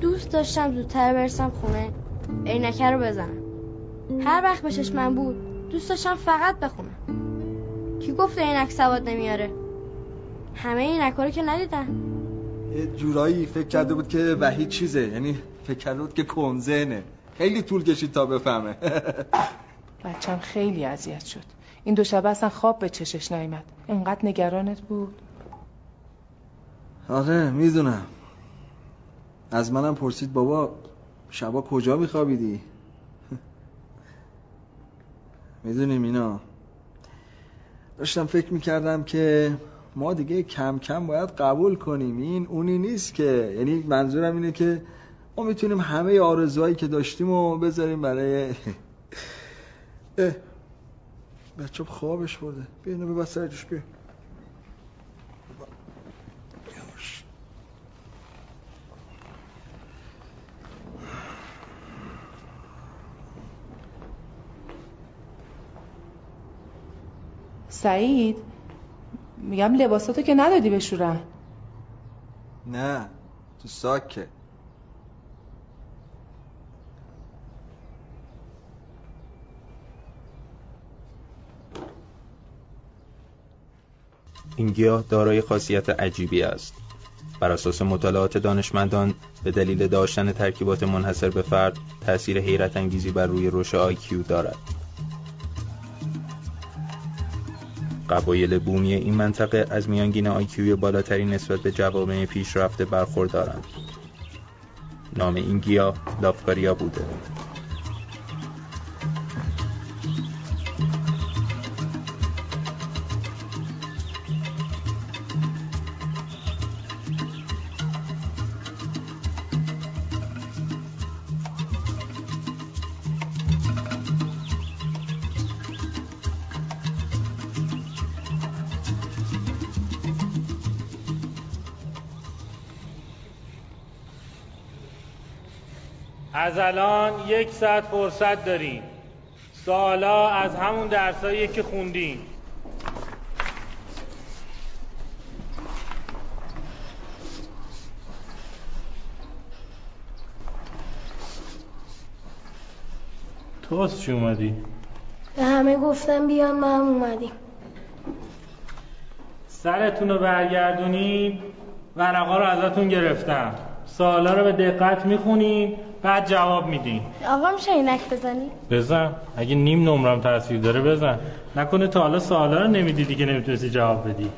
Speaker 4: دوست داشتم زودتر برسم خونه. عینکه رو بزنم. هر وقت به من بود دوست داشتم فقط بخونم. کی گفته عینک سواد نمیاره؟ همه این رو که ندیدن.
Speaker 7: یه جورایی فکر کرده بود که وحید چیزه یعنی فکر کرده بود که کنزنه. خیلی طول کشید تا بفهمه.
Speaker 8: بچم خیلی اذیت شد. این دو شبه اصلا خواب به چشش نیامد. اینقدر نگرانت بود.
Speaker 7: آره می‌دونم. از منم پرسید بابا شبا کجا میخوابیدی؟ می‌دونیم اینا داشتم فکر می‌کردم که ما دیگه کم کم باید قبول کنیم. این اونی نیست که یعنی منظورم اینه که ما می‌تونیم همه آرزوهایی که داشتیم و بذاریم برای بچه خوابش برده بیا اینو ببست سر جوش بیا.
Speaker 8: سعید میگم لباساتو که ندادی بشورن
Speaker 7: نه تو ساکه.
Speaker 18: این گیاه دارای خاصیت عجیبی است. بر اساس مطالعات دانشمندان به دلیل داشتن ترکیبات منحصر به فرد تاثیر حیرت انگیزی بر روی رشد آیکیو دارد. قبایل بومی این منطقه از میانگین آیکیوی بالاتری نسبت به جوامع پیشرفته برخوردارند. نام این گیاه لافکاریا بوده.
Speaker 16: از الان یک ساعت فرصت داریم. سالا از همون درسایی که خوندیم. تو چی اومدی؟
Speaker 12: به همه گفتم بیان ما هم اومدیم.
Speaker 16: سرتون رو برگردونید ورقا رو ازتون گرفتم. سوالا رو به دقت می‌خونید. بعد جواب میدین.
Speaker 4: آقا میشه اینک بزنی؟
Speaker 16: بزن. اگه نیم نمرم تاثیر داره بزن. نکنه تا حالا سوالا رو نمی‌دیدی که نمی‌تونستی جواب بدی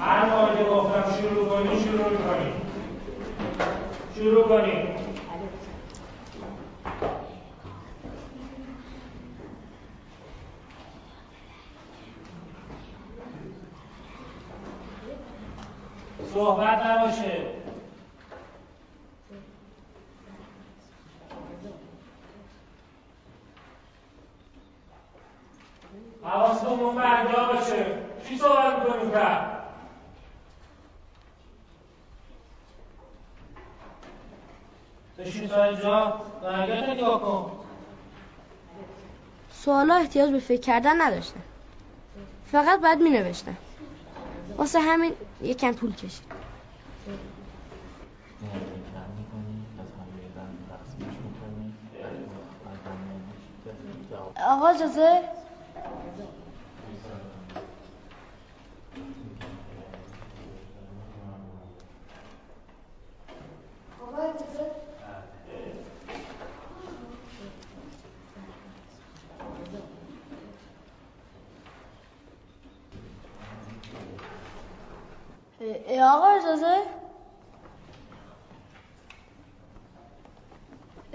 Speaker 16: هر موقع که گفتم شروع کنی شروع کنی شروع کنی صحبت نباشه. حواستون اون فردا باشه. چی صحبت می‌کنیم کرد نگاه کن.
Speaker 4: سوالا احتیاج به فکر کردن نداشتن. فقط باید می نوشتن واسه همین یکم طول کشید.
Speaker 12: آقا اجازه؟ آقا اجازه؟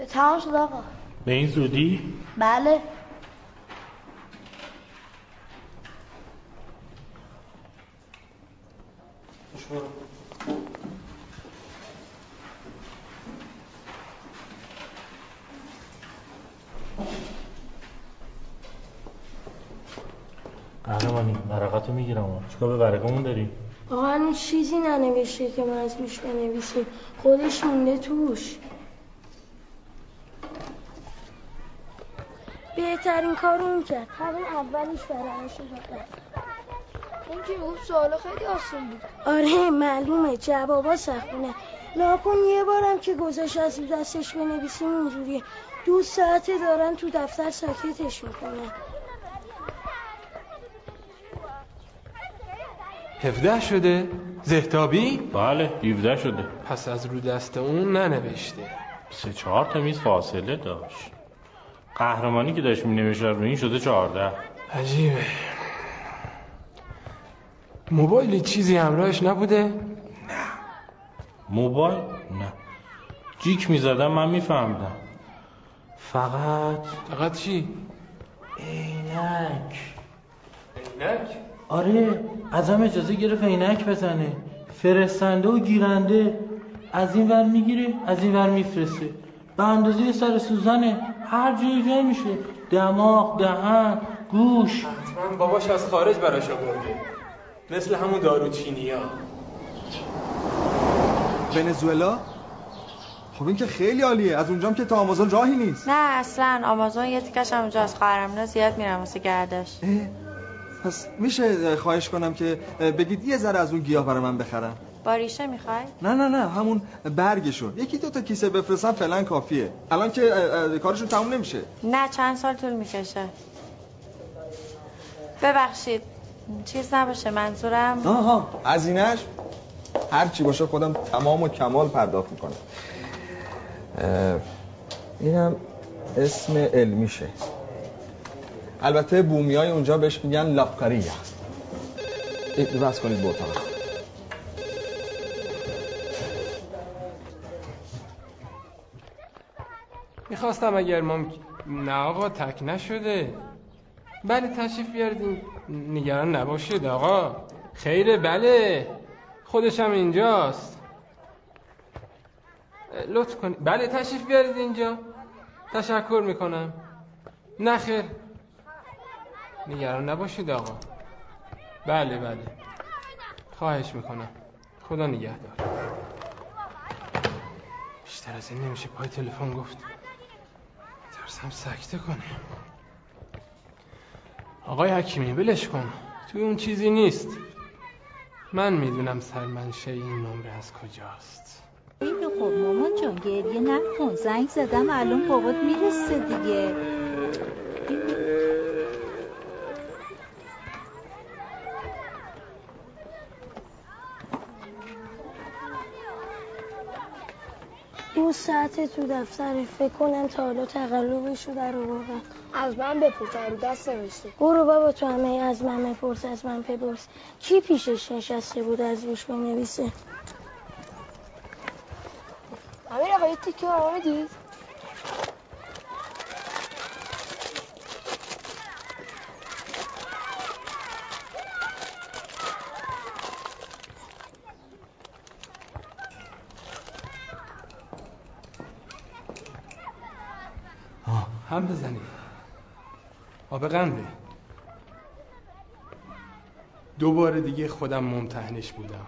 Speaker 12: تمام شد آقا.
Speaker 2: به این زودی؟
Speaker 12: بله.
Speaker 2: توقعمون داریم.
Speaker 12: آقا هنوز چیزی ننوشته که من از روش خودش مونده توش. بهترین کار اون کرد. همین اولش برای
Speaker 19: اون که اون سوال خیلی آسون بود.
Speaker 12: آره معلومه. جوابا سخونه لاکن یه بارم که گذاشت از دستش بنویسیم اونجوریه. دو ساعته دارن تو دفتر ساکتش می‌کنن.
Speaker 11: 17 شده زهتابی؟
Speaker 2: بله 17 شده
Speaker 11: پس از رو دست اون ننوشته
Speaker 2: سه چهار تا میز فاصله داشت قهرمانی که داشت می نوشه رو این شده 14
Speaker 11: عجیبه موبایل چیزی همراهش نبوده؟
Speaker 2: نه موبایل؟ نه جیک می‌زدم من میفهمدم فقط
Speaker 11: فقط چی؟
Speaker 2: اینک.
Speaker 11: اینک؟
Speaker 2: آره ازم اجازه گرفت عینک بزنه. فرستنده و گیرنده از این ور می‌گیره از این ور میفرسته. به اندازه سر سوزنه هر جایی جای میشه. دماغ دهن گوش.
Speaker 11: من باباش از خارج براش آورده. مثل همون داروچینی ها
Speaker 7: ونزوئلا؟ خب این که خیلی عالیه. از اونجام که تا آمازون راهی نیست.
Speaker 20: نه اصلا آمازون یه تیکش هم اونجاست خواهرم زیاد میرم واسه گردش.
Speaker 7: پس میشه خواهش کنم که بگید یه ذره از اون گیاه برای من بخرم
Speaker 20: با ریشه می‌خوای؟
Speaker 7: نه نه نه همون برگشو یکی دو تا کیسه بفرستم فعلا کافیه. الان که کارشون تموم نمیشه.
Speaker 20: نه چند سال طول می‌کشه. ببخشید چیز نباشه منظورم؟
Speaker 7: آها هزینهش؟ هر چی باشه خودم تمام و کمال پرداخت می‌کنم. اینم اسم علمیشه. البته بومی های اونجا بهش میگن لاپکاریا بس کنید به اتاق.
Speaker 11: می‌خواستم اگر ممکن نه آقا تک نشده. بله تشریف بیارید. نگران نباشید آقا. خیره بله. خودشم اینجاست. لطف کنید. بله تشریف بیارید اینجا. تشکر می‌کنم. نخیر نگران نباشید آقا. بله بله. خواهش می‌کنم. خدا نگهدار. بیشتر از این نمیشه پای تلفن گفت. ترسم سکته کنه. آقای حکیمی بلش کن. توی اون چیزی نیست. من می‌دونم سرمنشه این نمره از کجاست.
Speaker 21: اینو خب مامان جان گریه نکن. زنگ زدم الان بابات می‌رسه دیگه.
Speaker 12: دو ساعت تو دفتر. فکر کنم تا حالا تقلبش رو در آوردن
Speaker 19: از من بپرس رو دست نوشته.
Speaker 12: برو بابا تو همه از من بپرس از من بپرس. کی پیشش نشسته بود از روش بنویسه؟
Speaker 19: امیر آقا یه تیکه
Speaker 11: هم بزنید آب قنده. دو بار دیگه خودم ممتحنش بودم.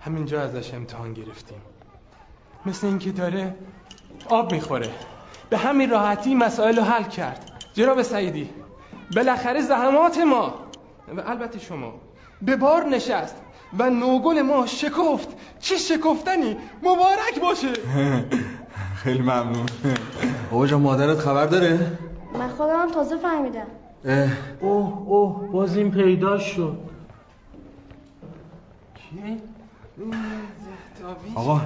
Speaker 11: همینجا ازش امتحان گرفتیم. مثل اینکه داره آب می‌خوره. به همین راحتی مسائل رو حل کرد. جناب سعیدی بالاخره زحمات ما. و البته شما به بار نشست و نوگل ما شکفت. چه شکفتنی؟ مبارک باشه.
Speaker 7: خیلی ممنون. بابا جان مادرت خبر داره؟
Speaker 12: من خودم تازه فهمیدم.
Speaker 7: اه.
Speaker 2: اوه اوه باز این پیدا شد.
Speaker 7: آقا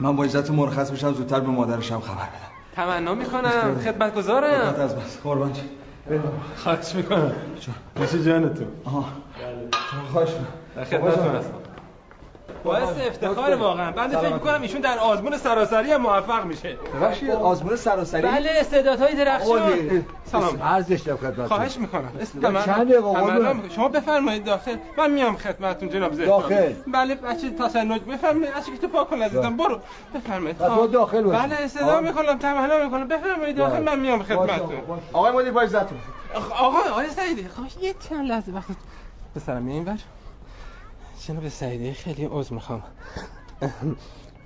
Speaker 7: من با عزت مرخص بشم زودتر به مادرشم خبر بدم.
Speaker 11: تمنا می‌کنم خدمتگزارم.
Speaker 7: خدمت از بس. قربان جان.
Speaker 11: خواهش می‌کنم. میشه جانتون
Speaker 7: آها. خواهش
Speaker 11: در خدمتتون هستم. باعث افتخار واقعا. بنده فکر می‌کنم ایشون در آزمون سراسری هم موفق میشه.
Speaker 7: ببخشید آزمون سراسری؟
Speaker 11: بله استعدادهای درخشان. سلام.
Speaker 9: عرض داشتم خدمتتون.
Speaker 11: خواهش می‌کنم.
Speaker 9: چند دقیقه قربان؟
Speaker 11: شما بفرمایید داخل. من میام خدمتتون جناب زهد
Speaker 9: داخل؟
Speaker 11: بله بچه تسنج. بفرمایید. از تو پاک کن عزیزم. برو. بفرمایید.
Speaker 9: و تو داخل باشی.
Speaker 11: بله
Speaker 9: آه.
Speaker 11: می‌کنم. تمنا می‌کنم. بفرمایید داخل. من میام خدمتتون.
Speaker 7: آقای مدیر با عزتون
Speaker 11: آقا آقای سعیدی. خواهش یه چند لحظه وقت. پسرم میای اینور جناب سعیدی خیلی عذر می‌خوام.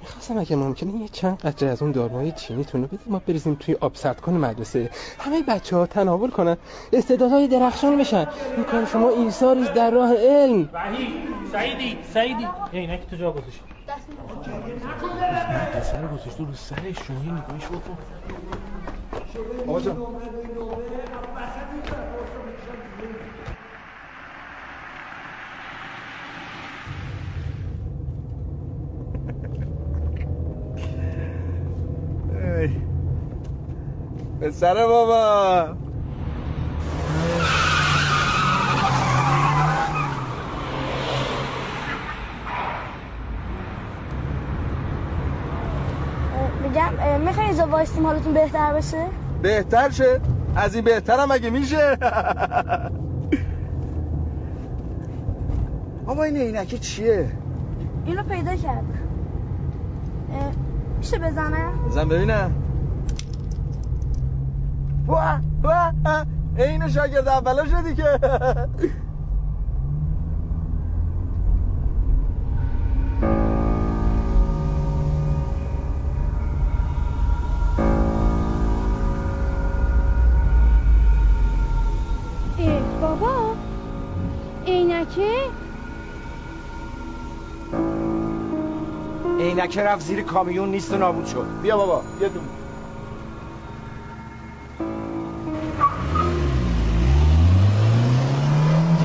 Speaker 11: می‌خواستم اگه ممکنه یه چند قطره از اون داروهای چینیتون رو بدید ما بریزیم توی آب سردکن مدرسه. همه بچه ها تناول کنن. استعدادهای درخشان بشن. این کار شما ایثاری است در راه علم.
Speaker 2: وحید سعیدی سعیدی. عینک تو جا گذاشت.
Speaker 11: پسر گذاشته رو سرش شما این نگاهش بکن.
Speaker 7: جان. پسر بابا.
Speaker 12: میگم میخوایی اینجا وایستیم حالتون بهتر بشه؟
Speaker 7: بهتر شه. از این بهترم اگه میشه. بابا این عینکه چیه؟
Speaker 12: اینو پیدا کرد. میشه بزنم
Speaker 7: بزن ببینم واه واه این شاگرد اولا شدی که.
Speaker 12: ای بابا عینکه
Speaker 9: عینکه رفت زیر کامیون نیست و نابود شد. بیا بابا بیا دو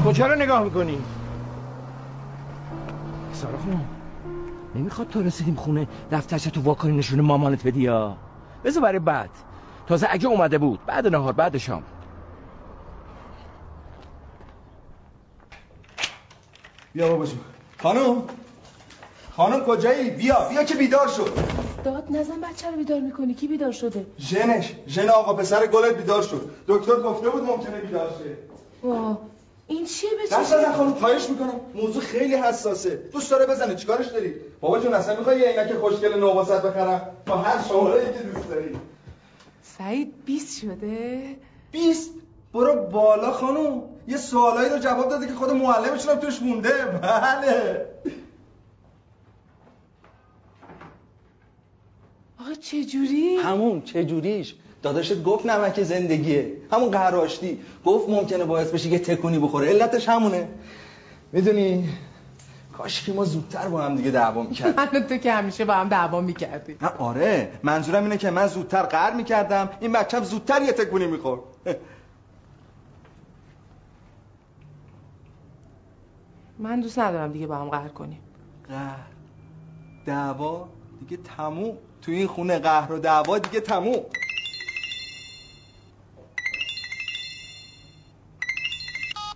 Speaker 9: کجا رو نگاه می‌کنی؟ سارا خانم نمی‌خواد تا رسیدیم خونه دفترچه تو واکاری نشون مامانت بدی یا؟ بذار برای بعد. تازه اگه اومده بود بعد نهار بعد شام.
Speaker 7: بیا بابا جون. خانم؟ خانم کجایی؟ بیا بیا که بیدار شد
Speaker 8: داد نزن بچه رو بیدار می‌کنی. کی بیدار شده؟
Speaker 7: ژنش ژن آقا پسر گلت بیدار شد. دکتر گفته بود ممکنه بیدار شه.
Speaker 8: وا این چیه به
Speaker 7: دست نزن خانم خواهش می‌کنم. موضوع خیلی حساسه. دوست داره بزنه چیکارش داری؟ بابا جون اصلا می‌خوای یه عینک خوشگل نوباست بخرم؟ با هر شماره که دوست داری.
Speaker 8: سعید بیست شده؟
Speaker 7: بیست؟ برو بالا خانم. یه سوالایی رو جواب داده که خود معلمشون هم توش مونده. بله.
Speaker 8: آقا چه جوری
Speaker 7: همون چه جوریش داداشت گفت نمک زندگیه. همون قهرآشتی گفت ممکنه باعث بشه یه تکونی بخوره. علتش همونه. می‌دونی؟ کاش که ما زودتر با هم دیگه دعوا می‌کردیم.
Speaker 8: من تو که همیشه با هم دعوا می‌کردیم
Speaker 7: نه آره. منظورم اینه که من زودتر قهر می‌کردم. این بچم زودتر یه تکونی می‌خورد.
Speaker 8: من دوست ندارم دیگه با هم قهر کنیم.
Speaker 7: قهر. دعوا دیگه تموم. تو این خونه قهر و دعوا دیگه تموم.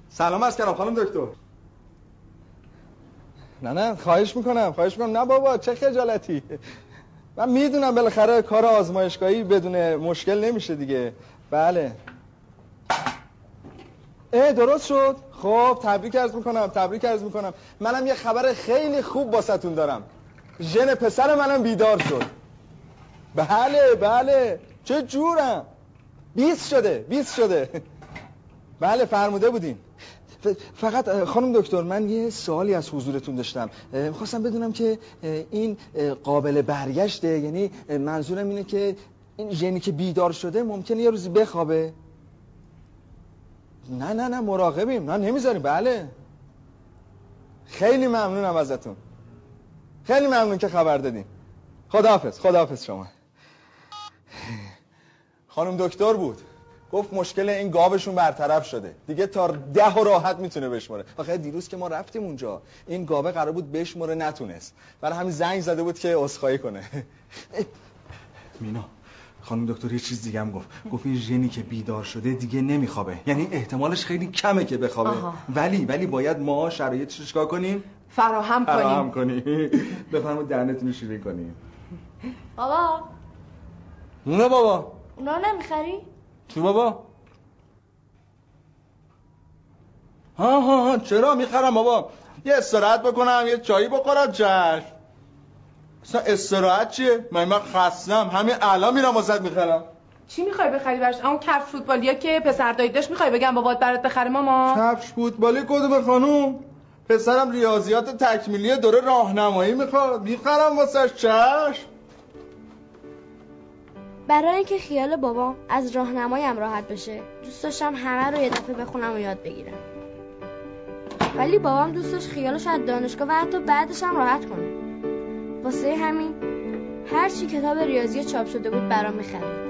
Speaker 7: سلام از کردم خانم دکتر. نه نه خواهش می‌کنم خواهش می‌کنم. نه بابا چه خجالتی. من می‌دونم بالاخره کار آزمایشگاهی بدون مشکل نمیشه دیگه. بله. اه درست شد. خب تبریک عرض می‌کنم تبریک عرض می‌کنم. منم یه خبر خیلی خوب باستون دارم. ژن پسر منم بیدار شد. بله بله. چه جورم؟ بیست شده بیست شده. بله فرموده بودین. فقط خانم دکتر من یه سوالی از حضورتون داشتم. می‌خواستم بدونم که این قابل برگشته یعنی منظورم اینه که این ژنی که بیدار شده ممکنه یه روزی بخوابه. نه نه نه مراقبیم. نه نمی‌ذاریم. بله. خیلی ممنونم ازتون. خیلی ممنون که خبر دادین. خداحافظ خداحافظ شما. خانم دکتر بود. گفت مشکل این گاوشون برطرف شده. دیگه تا ده و راحت می‌تونه بشماره. آخه دیروز که ما رفتیم اونجا این گاوه قرار بود بشماره نتونست. برای همین زنگ زده بود که اسخایی کنه. مینا خانم دکتر یه چیز دیگه هم گفت. گفت این ژنی که بیدار شده دیگه نمیخوابه. یعنی احتمالش خیلی کمه که بخوابه.
Speaker 8: آها.
Speaker 7: ولی ولی باید ما شرایطش رو چیکار کنیم؟
Speaker 8: فراهم
Speaker 7: فراهم
Speaker 8: کنیم
Speaker 7: کنیم. بفرمایید دهنتون رو شیرین کنیم.
Speaker 12: بابا.
Speaker 7: نه بابا.
Speaker 12: اونا نمی‌خری؟
Speaker 7: چی بابا؟ ها ها ها چرا می‌خرم بابا؟ یه استراحت بکنم یه چایی بخورم چشم. اصلا استراحت چیه؟ من من خستم. همین الان میرم واسط می‌خرم.
Speaker 8: چی می‌خوای بخری براش؟ اون کف فوتبالیا که پسر دایی داشت می‌خوای بگم بابات برات بخره ماما؟
Speaker 7: کفش فوتبالی کدوم خانوم؟ پسرم ریاضیات تکمیلی دوره راهنمایی می‌خواد. می‌خرم واسش چشم.
Speaker 4: برای اینکه خیال بابام از راهنمایم راحت بشه دوست داشتم همه رو یه دفعه بخونم و یاد بگیرم. ولی بابام دوست داشت خیالش از دانشگاه و حتی بعدش هم راحت کنه. واسه همین هر چی کتاب ریاضی چاپ شده بود برام می‌خرید.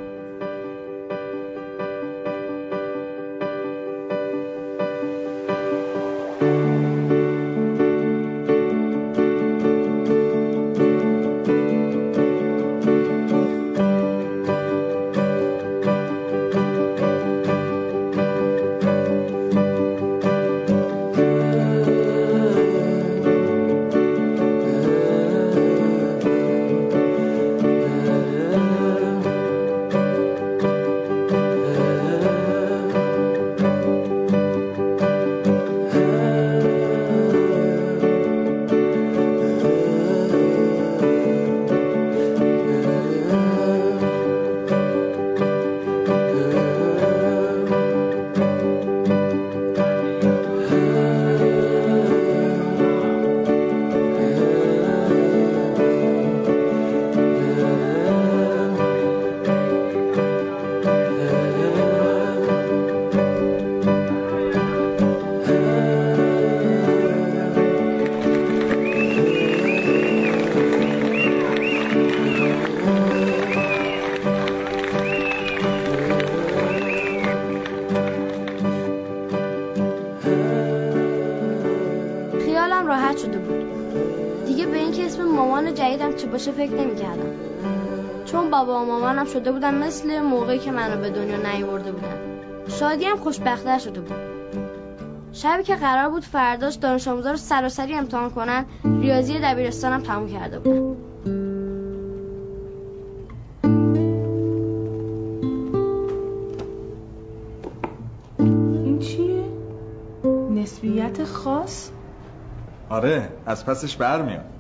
Speaker 4: بابا و مامانم شده بودن مثل موقعی که منو به دنیا نیاورده بودن. شادی هم خوشبختتر شده بود. شبی که قرار بود فرداش دانش آموزا رو سراسری امتحان کنن ریاضی دبیرستانم تموم کرده بودم
Speaker 8: این چیه؟ نسبیت خاص؟
Speaker 7: آره از پسش برمیاد.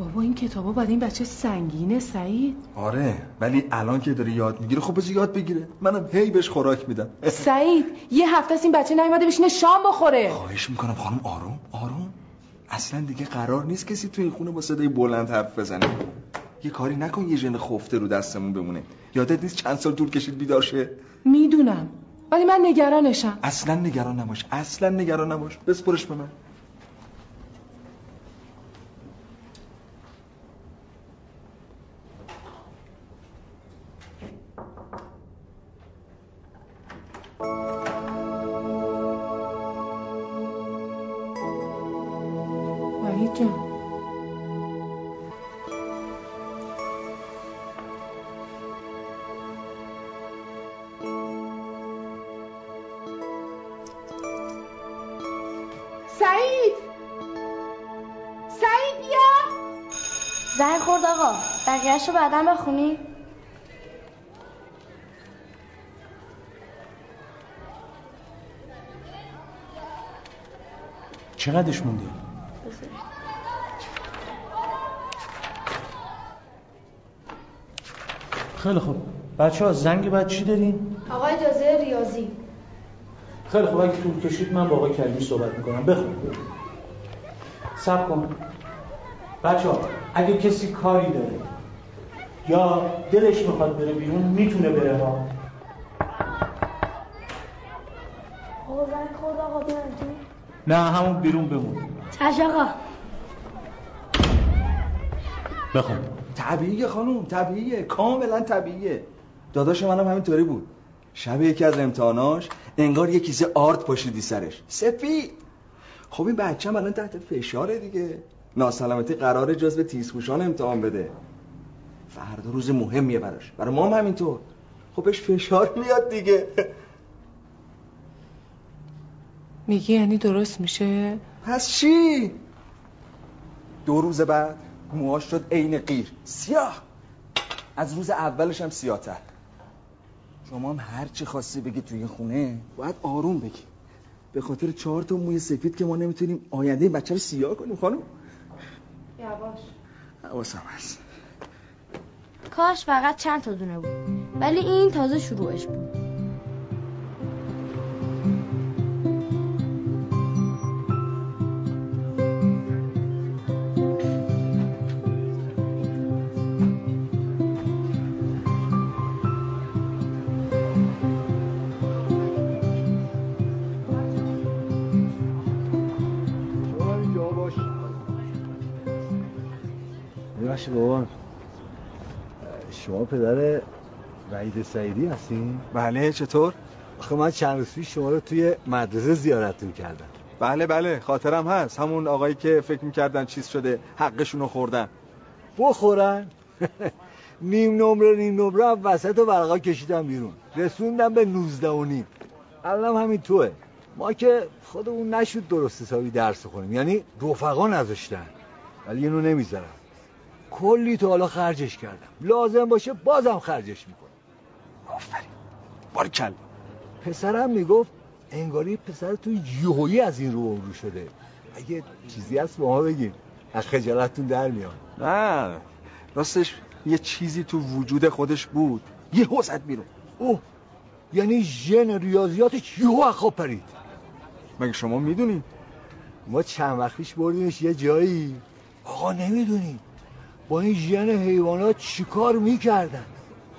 Speaker 8: بابا این کتابا باید این بچه سنگینه سعید.
Speaker 7: آره ولی الان که داره یاد می‌گیره خب بذار یاد بگیره. منم هی بهش خوراک میدم.
Speaker 8: سعید یه هفته است این بچه نیومده بشینه شام بخوره.
Speaker 7: خواهش می‌کنم. خانم آروم آروم. اصلا دیگه قرار نیست کسی تو این خونه با صدای بلند حرف بزنه. یه کاری نکن یه ژن خفته رو دستمون بمونه. یادت نیست چند سال طول کشید بیدار شه؟
Speaker 8: می‌دونم ولی من نگرانشم.
Speaker 7: اصلا نگران نباش اصلا نگران نباش. بسپرش به من.
Speaker 8: وحید جان. سعید. سعید بیا.
Speaker 4: زنگ خورد آقا. بقیهش رو بعدا بخونی؟
Speaker 2: چقدرش مونده؟ خیلی خوب. بچه ها زنگ بعد چی داریم؟
Speaker 4: آقا اجازه ریاضی.
Speaker 2: خیلی خوب. اگه طول کشید من با آقای کلبی صحبت می‌کنم. بخون. سب کن. بچه ها اگه کسی کاری داره یا دلش می‌خواد بره بیرون می‌تونه بره ها.
Speaker 12: آقا زنگ خورد آقا تو
Speaker 2: نه همون بیرون بمون.
Speaker 12: چش آقا.
Speaker 2: بخون.
Speaker 7: طبیعیه خانم طبیعیه کاملا طبیعیه. داداش منم همینطوری بود. شب یکی از امتحاناش انگار یه کیسه آرد پاشیدی سرش. سپید. خب این بچه هم الان تحت فشاره دیگه. ناسلامتی قرار جزو تیزهوشان امتحان بده. فردا روز مهمیه براش. برای ما هم همینطور. خب بهش فشار میاد دیگه.
Speaker 8: میگی یعنی درست میشه؟
Speaker 7: پس چی؟ دو روز بعد موهاش شد عین قیر. سیاه! از روز اولش هم سیاهتر. شما هم هر چی خواستی بگی توی این خونه باید آروم بگی. به خاطر چهار تا موی سفید که ما نمی‌تونیم آینده این بچه رو سیاه کنیم خانم.
Speaker 8: یواش.
Speaker 7: حواسم هست.
Speaker 4: کاش فقط چند تا دونه بود. ولی این تازه شروعش بود.
Speaker 22: پدر وحید سعیدی هستین؟
Speaker 7: بله چطور؟
Speaker 22: آخه من چند روز پیش شما رو توی مدرسه زیارتتون کردم.
Speaker 7: بله بله خاطرم هست. همون آقایی که فکر می‌کردن چیز شده حقشون رو خوردن.
Speaker 22: بخورن؟ نیم نمره نیم نمره هم وسط و ورقا کشیدم بیرون. رسوندم به نوزده و نیم. الان همین توه. ما که خودمون نشد درست حسابی درس کنیم یعنی رفقا نذاشتن. ولی اینو نمی‌ذارم کلی تا حالا خرجش کردم. لازم باشه بازم خرجش می‌کنم.
Speaker 7: آفرین. بارکل
Speaker 22: پسرم می‌گفت انگاری پسر تو یهویی از این رو رو شده. اگه چیزی هست با ما بگیم از خجالتتون در میاد.
Speaker 7: نه. راستش یه چیزی تو وجود خودش بود. یه زد بیرون.
Speaker 22: اوه. یعنی ژن ریاضیاتش یهو خواب پرید.
Speaker 7: مگه شما می‌دونی؟
Speaker 22: ما چند وقت پیش بردیمش یه جایی. آقا نمی‌دونی. با این ژن حیوانات چیکار می‌کردن؟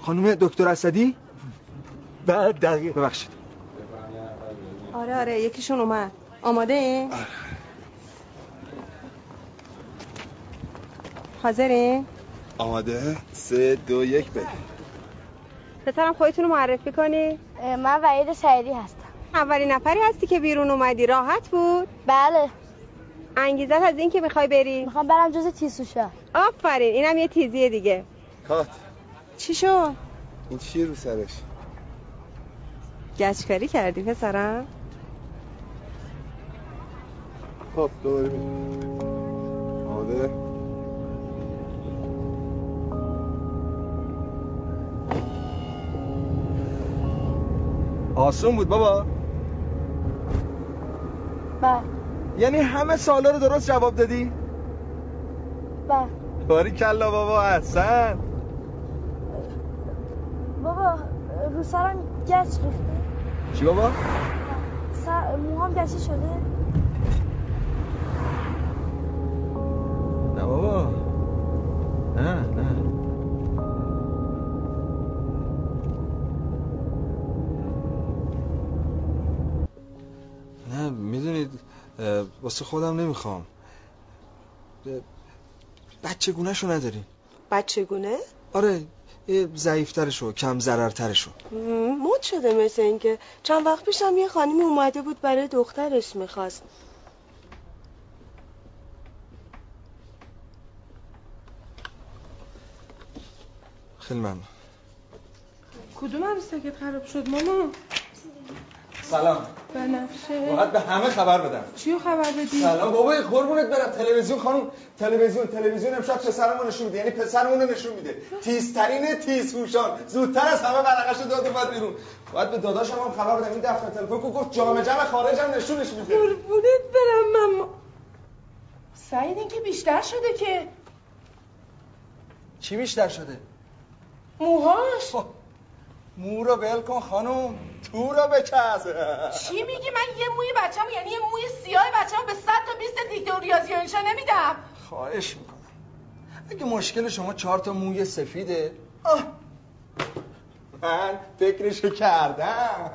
Speaker 7: خانم دکتر اسدی؟
Speaker 22: بعد دقیق.
Speaker 7: ببخشید.
Speaker 23: آره آره یکیشون اومد. آماده این؟ حاضرین؟
Speaker 7: آماده؟ سه دو یک بده
Speaker 23: پسرم خودتون رو معرفی کنی؟
Speaker 12: من وحید سعیدی هستم.
Speaker 23: اولین نفری هستی که بیرون اومدی. راحت بود؟
Speaker 12: بله.
Speaker 23: انگیزت از این که می‌خوای بری؟
Speaker 12: می‌خوام برم جز تیسوشا
Speaker 23: آفرین اینم یه تیزیه دیگه
Speaker 7: کات
Speaker 23: چی شد؟
Speaker 7: این چیه رو سرش؟
Speaker 23: گچکاری کردی پسرم؟
Speaker 7: خب دوباره آماده آسون بود بابا
Speaker 12: بله
Speaker 7: یعنی همه سوالا رو درست جواب دادی؟
Speaker 12: بله
Speaker 7: باری کلا بابا احسن
Speaker 12: بابا رو سرم گچ ریخته.
Speaker 7: چی بابا؟
Speaker 12: سر... موهام گچه شده.
Speaker 7: نه بابا. نه نه. نه می‌دونید واسه خودم نمی‌خوام. بچه گونهشو نداریم.
Speaker 23: بچه گونه؟
Speaker 7: آره یه ضعیفترشو کم ضررترشو.
Speaker 23: مد شده مثل اینکه چند وقت پیشم یه خانمی اومده بود برای دخترش می‌خواست.
Speaker 7: خیلی ممنون.
Speaker 8: کدوم عروسکت خراب شد ماما؟
Speaker 7: سلام.
Speaker 8: بنفشه.
Speaker 7: باید به همه خبر بدم.
Speaker 8: چیو خبر بدی؟
Speaker 7: سلام. بابا قربونت برم. تلویزیون خانم تلویزیون تلویزیون امشب پسرمون نشون میده. یعنی پسرمون نشون میده. تیزترین تیز هوشان زودتر از همه ورقش داد اومد بیرون. باید به داداشم هم خبر بدم. این دفتر تلفن کو گفت جام جمع خارجم نشونش میده.
Speaker 8: قربونت برم ماما سعید این که بیشتر شده که.
Speaker 7: چی بیشتر شده؟
Speaker 8: موهاش.
Speaker 7: مو رو ول کن خانم تو رو بچس
Speaker 8: چی میگی؟ من یه موی بچه‌مو یعنی یه موی سیاه بچه‌مو به 100 تا 20 دیکته و ریاضی و انشا نمیدم.
Speaker 7: خواهش می‌کنم. اگه مشکل شما چهار تا موی سفیده آه. من فکرشو کردم.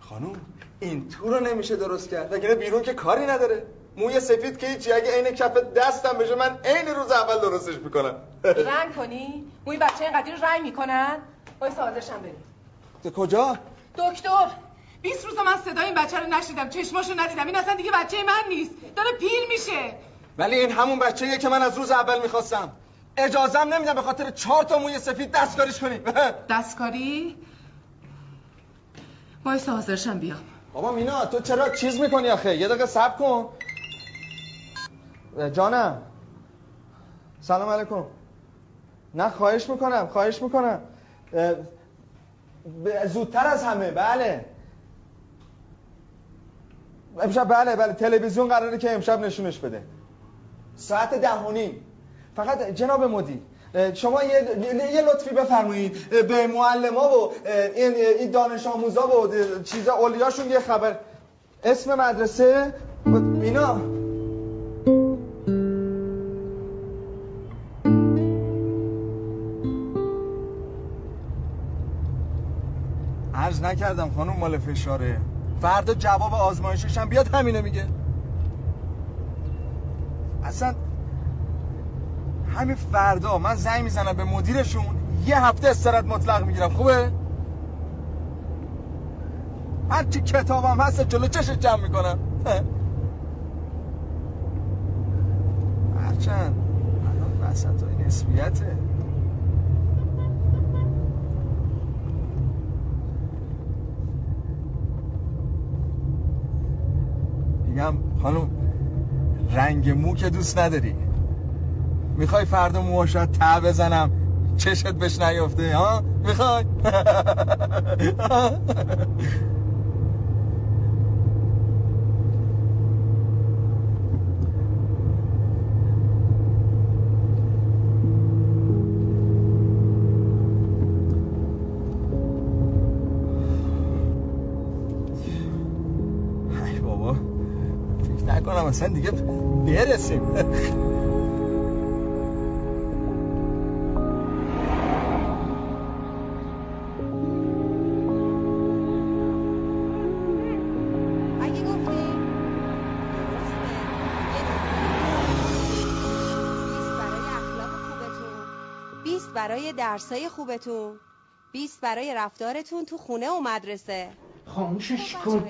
Speaker 7: خانم این تو رو نمیشه درست کرد وگرنه بیرون که کاری نداره؟ موی سفید که هیچی اگه عین کف دستم بشه من عین روز اول درستش می‌کنم.
Speaker 8: رنگ کنی؟ موی بچه اینقدر رنگ می‌کنن؟ وای حاضرشم بریم
Speaker 7: کجا؟
Speaker 8: دکتر 20 روز من صدای این بچه رو نشیدم چشماشو ندیدم. این اصلا دیگه بچه من نیست. داره پیر میشه.
Speaker 7: ولی این همون بچه‌ایه که من از روز اول می‌خواستم. اجازم نمیدم به خاطر چهار تا موی سفید دستکاریش کنی.
Speaker 8: دستکاری؟ وایس حاضرشم بیام.
Speaker 7: بابا مینا تو چرا چیز می‌کنی آخه؟ یه دقیقه صبر کن. جانم. سلام علیکم. نه خواهش می‌کنم خواهش می‌کنم. زودتر از همه بله. امشب بله بله تلویزیون قراره که امشب نشونش بده. ساعت ده فقط جناب مدیر شما یه, یه لطفی بفرمایید. به معلما و این دانش آموزا و چیزا اولیاشون یه خبر. اسم مدرسه؟ اینا. نکردم خانم مال فشاره. فردا جواب آزمایشش هم بیاد همینه میگه. اصلا همین فردا من زنگ می‌زنم به مدیرشون یه هفته استراد مطلق می‌گیرم خوبه؟ هر چی کتابم هست جلو چشش جمع می‌کنم. هرچند الان وسط های نسبیته میگم خانم رنگ مو که دوست نداری. می‌خوای فردا موهاشت ته بزنم چشت بهش نیفته ها؟ می‌خوای؟ اصلا دیگه برسیم.
Speaker 17: برای درسای خوبتون بیست برای رفتارتون تو خونه و مدرسه.
Speaker 2: خاموشش کن.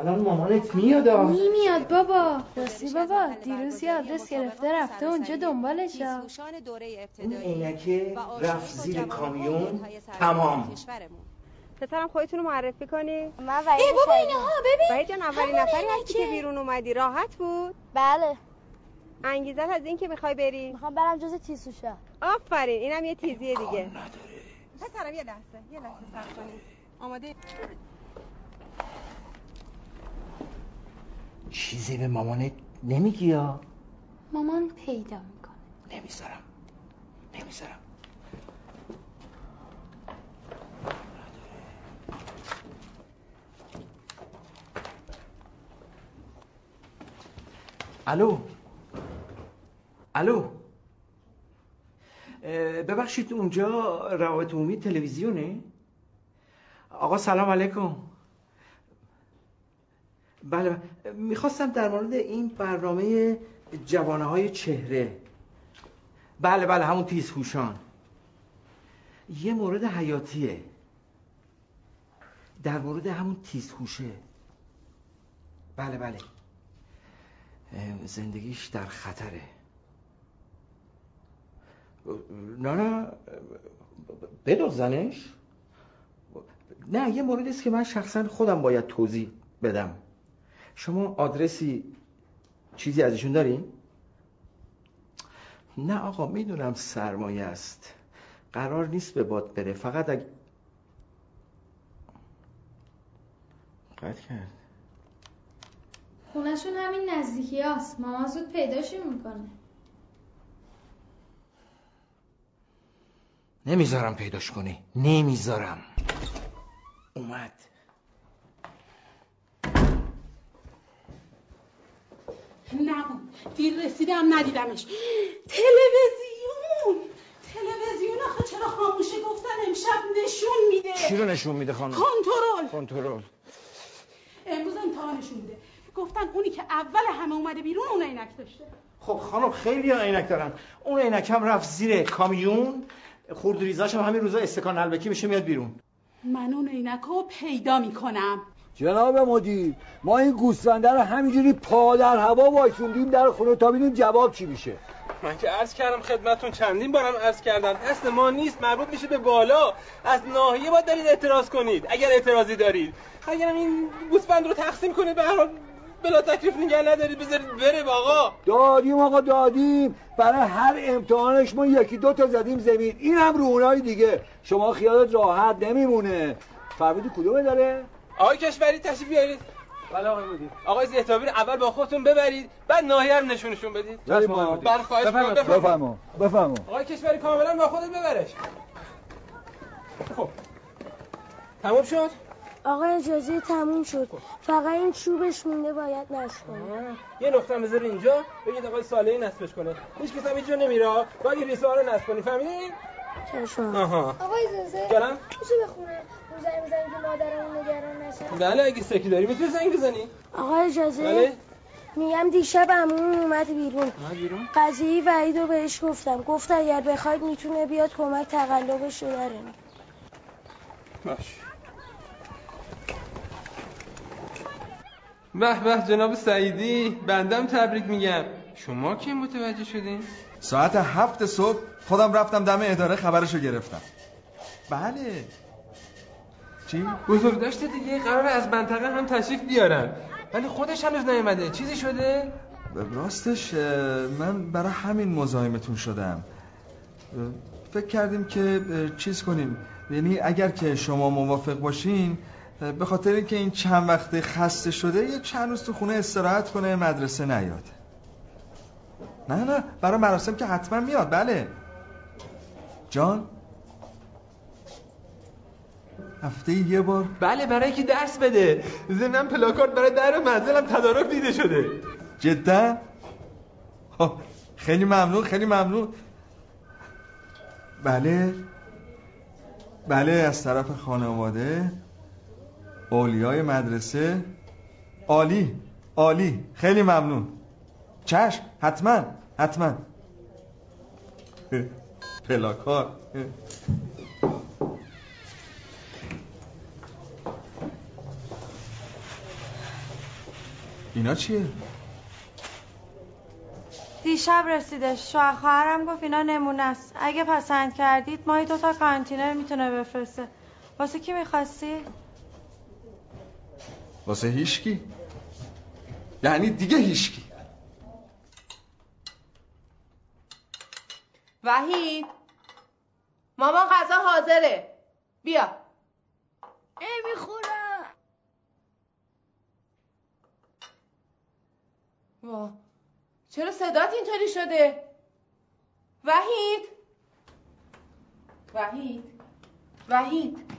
Speaker 2: الان مامانت میاد
Speaker 19: نمیاد بابا. راستی بابا دیروز یه آدرس گرفته رفته اونجا دنبالش
Speaker 2: اون عینکه رفت زیر کامیون. تمام.
Speaker 17: پسرم خودتون رو معرفی کنی؟
Speaker 12: من وحید
Speaker 17: ای بابا. اینها ببین. وحید جان اولین نفری هستی که. بیرون اومدی. راحت بود؟
Speaker 12: بله.
Speaker 17: انگیزت از این که می‌خوای بری.
Speaker 12: می‌خوام برم جز تیسوشا.
Speaker 17: آفرین اینم یه تیزی دیگه. پسرم یه لحظه یه لحظه صبر کنید آماده.
Speaker 2: چیزی به مامانت نمیگی یا؟
Speaker 19: مامان پیدا می‌کنه.
Speaker 2: نمی‌ذارم. نمی‌ذارم. الو؟ الو؟ ببخشید اونجا روابط عمومی تلویزیونه؟ آقا سلام علیکم. بله بله. می‌خواستم در مورد این برنامه جوانه های چهره. بله بله همون تیزهوشان. یه مورد حیاتیه. در مورد همون تیزهوشه. بله بله. زندگیش در خطره. نه نه. بدزدنش نه یه موردی که من شخصا خودم باید توضیح بدم. شما آدرسی چیزی ازشون دارین؟ نه آقا می‌دونم سرمایه است. قرار نیست به باد بره. فقط اگه قطع کرد.
Speaker 19: خونشون همین نزدیکی هست ماما زود پیداشون می‌کنه.
Speaker 2: نمی‌ذارم پیداش کنی. نمی‌ذارم. اومد.
Speaker 13: نبود. دیر رسیدم ندیدمش. تلویزیون. تلویزیون آخه چرا خاموشه گفتن امشب نشون میده؟
Speaker 2: چی رو نشون میده خانم؟
Speaker 13: کنترل.
Speaker 2: کنترل.
Speaker 13: امروز امتحانشون بوده گفتن اونی که اول همه اومده بیرون اون عینک داشته.
Speaker 9: خب خانم خیلی عینک دارن. اون عینک هم رفت زیر کامیون. خوردریزاش هم همین روزا استکان البکی میشه میاد بیرون.
Speaker 13: من اون عینک رو پیدا می‌کنم.
Speaker 22: جناب مدیر ما این گوسفنده رو همینجوری پا در هوا وایسوندیم در خونه تا ببینیم جواب چی میشه.
Speaker 11: من که عرض کردم خدمتون چندین بارم عرض کردم دست ما نیست مربوط میشه به بالا. از ناحیه باید دارید اعتراض کنید اگر اعتراضی دارید. اگر این گوسفند رو تقسیم کنید به هر بلا تکلیف نگه ندارید بذارید بره آقا.
Speaker 22: دادیم آقا دادیم. برای هر امتحانش ما یکی دو تا زدیم زمین. این هم رو اونای دیگه. شما خیالت راحت نمیمونه. فرمودی کدومه داره؟
Speaker 11: آقای کشوری تشریف بیارید. بله آقای مدیر. آقای زیتابی رو اول با خودتون ببرید بعد ناحیه رو نشونشون بدید. بله خواهش می‌کنم.
Speaker 22: بفرما بفرما
Speaker 11: آقای کشوری کاملا با خودت ببرش. خب. تموم شد؟
Speaker 12: آقا اجازه تموم شد. فقط این چوبش مونده باید نصب کنه.
Speaker 11: یه نقطه هم بذار اینجا. بگید آقای صالحی نصبش کنه. هیچ کس هم اینجا نمیره. باید ریسه ها رو نصب کنی. فهمیدی؟
Speaker 12: چشم.
Speaker 11: آها.
Speaker 12: آقای زنزه
Speaker 11: جانم
Speaker 12: میشه بخونه؟ زنگ بزنی که مادرمون نگران نشه
Speaker 11: بله اگه سکی داری می‌تونی زنگ بزنی.
Speaker 12: آقا اجازه؟
Speaker 11: بله.
Speaker 12: میگم دیشب عموم اومد بیرون.
Speaker 11: بیرون؟
Speaker 12: قضیه وعید رو بهش گفتم. گفت اگر بخواید می‌تونه بیاد کمک تقلبش رو داره
Speaker 11: باش. به به جناب سعیدی بندم تبریک میگم. شما کی متوجه شدین؟
Speaker 7: ساعت هفت صبح خودم رفتم دم اداره خبرشو گرفتم. بله. چی؟
Speaker 11: بزرگ داشته دیگه قرار از منطقه هم تشریف بیارن. ولی خودش هنوز نیومده. چیزی شده؟
Speaker 7: راستش من برای همین مزاحمتون شدم. فکر کردیم که چیز کنیم. یعنی اگر که شما موافق باشین به خاطر اینکه این چند وقته خسته شده یه چند روز تو خونه استراحت کنه مدرسه نیاد. نه نه برای مراسم که حتما میاد. بله. جان؟ هفته یه بار.
Speaker 11: بله برای که درس بده. زنم پلاکارد برای در منزلم تدارک دیده شده.
Speaker 7: جدا؟ خیلی ممنون خیلی ممنون. بله. بله از طرف خانواده. اولیای مدرسه. عالی عالی خیلی ممنون. چشم حتما حتما. پلاکار اینا چیه؟
Speaker 20: دیشب رسیده. شوهر خواهرم گفت اینا نمونه است. اگه پسند کردید ماهی دو تا کانتینر می‌تونه بفرسته. واسه کی می‌خواستی؟
Speaker 7: واسه هیشکی یعنی دیگه هیشکی
Speaker 8: وحید مامان غذا حاضره. بیا.
Speaker 12: نمی‌خورم
Speaker 8: وا چرا صدات اینطوری شده؟ وحید؟ وحید؟ وحید؟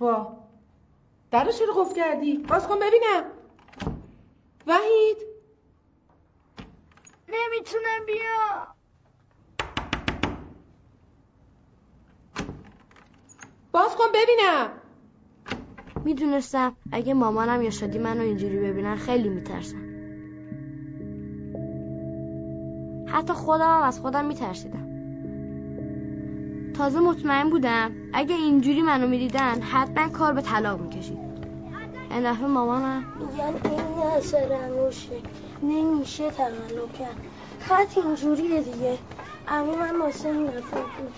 Speaker 8: وا در چرا قفل کردی؟ باز کن ببینم. وحید؟
Speaker 12: نمی‌تونم بیا.
Speaker 8: باز کن ببینم.
Speaker 4: می‌دونستم اگه مامانم یا شادی منو اینجوری ببینن خیلی میترسن. حتی خودم هم از خودم میترسیدم. تازه مطمئن بودم اگه اینجوری منو می‌دیدن حتما کار به طلاق می‌کشید. این دفعه مامانم
Speaker 12: میگن این اثر انگوشه نمیشه تقلب کرد. خط اینجوریه دیگه. اما من واسه این بود.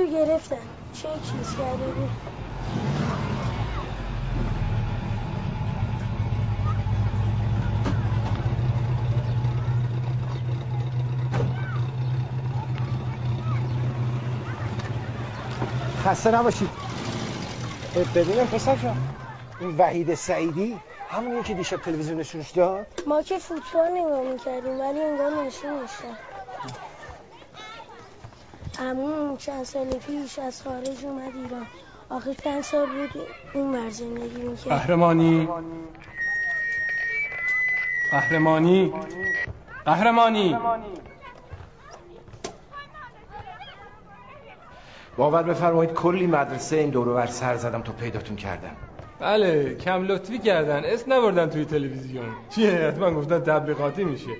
Speaker 12: رو گرفتن چه چیز کرده بود
Speaker 9: خسته نباشید. ببینم پسر جان. این وحید سعیدی همونیه که دیشب تلویزیون نشونش داد؟
Speaker 12: ما که فوتبال نگاه می‌کردیم ولی انگار نشون میشن امون چند سال پیش از خارج اومد ایران. آخر پنج سال بود اون بر زندگی می‌کرد.
Speaker 11: قهرمانی. قهرمانی. قهرمانی.
Speaker 9: باور بفرمایید کلی مدرسه این دور بر سر زدم تا پیداتون کردم.
Speaker 11: بله کم لطفی کردن. اسم نبردن توی تلویزیون. چیه حتما گفتن تبلیغاتی میشه.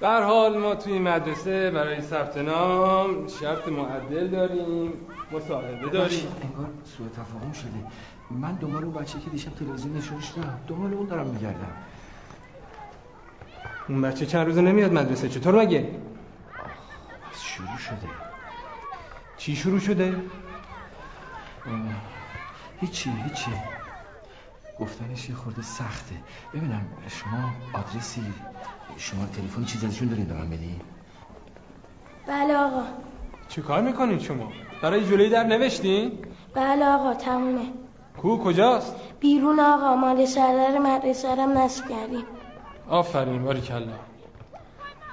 Speaker 11: به هر حال ما توی مدرسه برای ثبت نام شرط معدل داریم مصاحبه داریم.
Speaker 9: انگار سوء تفاهم شده. من دنبال اون بچه که دیشب تلویزیون نشونش نه دنبال اون دارم میگردم.
Speaker 11: اون بچه چند روزه نمیاد مدرسه؟ چطور مگه؟
Speaker 9: شروع شده.
Speaker 11: چی شروع شده؟
Speaker 9: اه، هیچی هیچی. گفتنش یه خورده سخته. ببینم شما آدرسی شما تلفن چیزی ازشون دارین به من بدین؟
Speaker 12: بله آقا.
Speaker 11: چی کار می‌کنین شما؟ برای جلوی در نوشتین؟
Speaker 12: بله آقا تمومه.
Speaker 11: کو کجاست؟
Speaker 12: بیرون آقا مال سردر مدرسه رم نصب کردیم.
Speaker 11: آفرین باریکلا.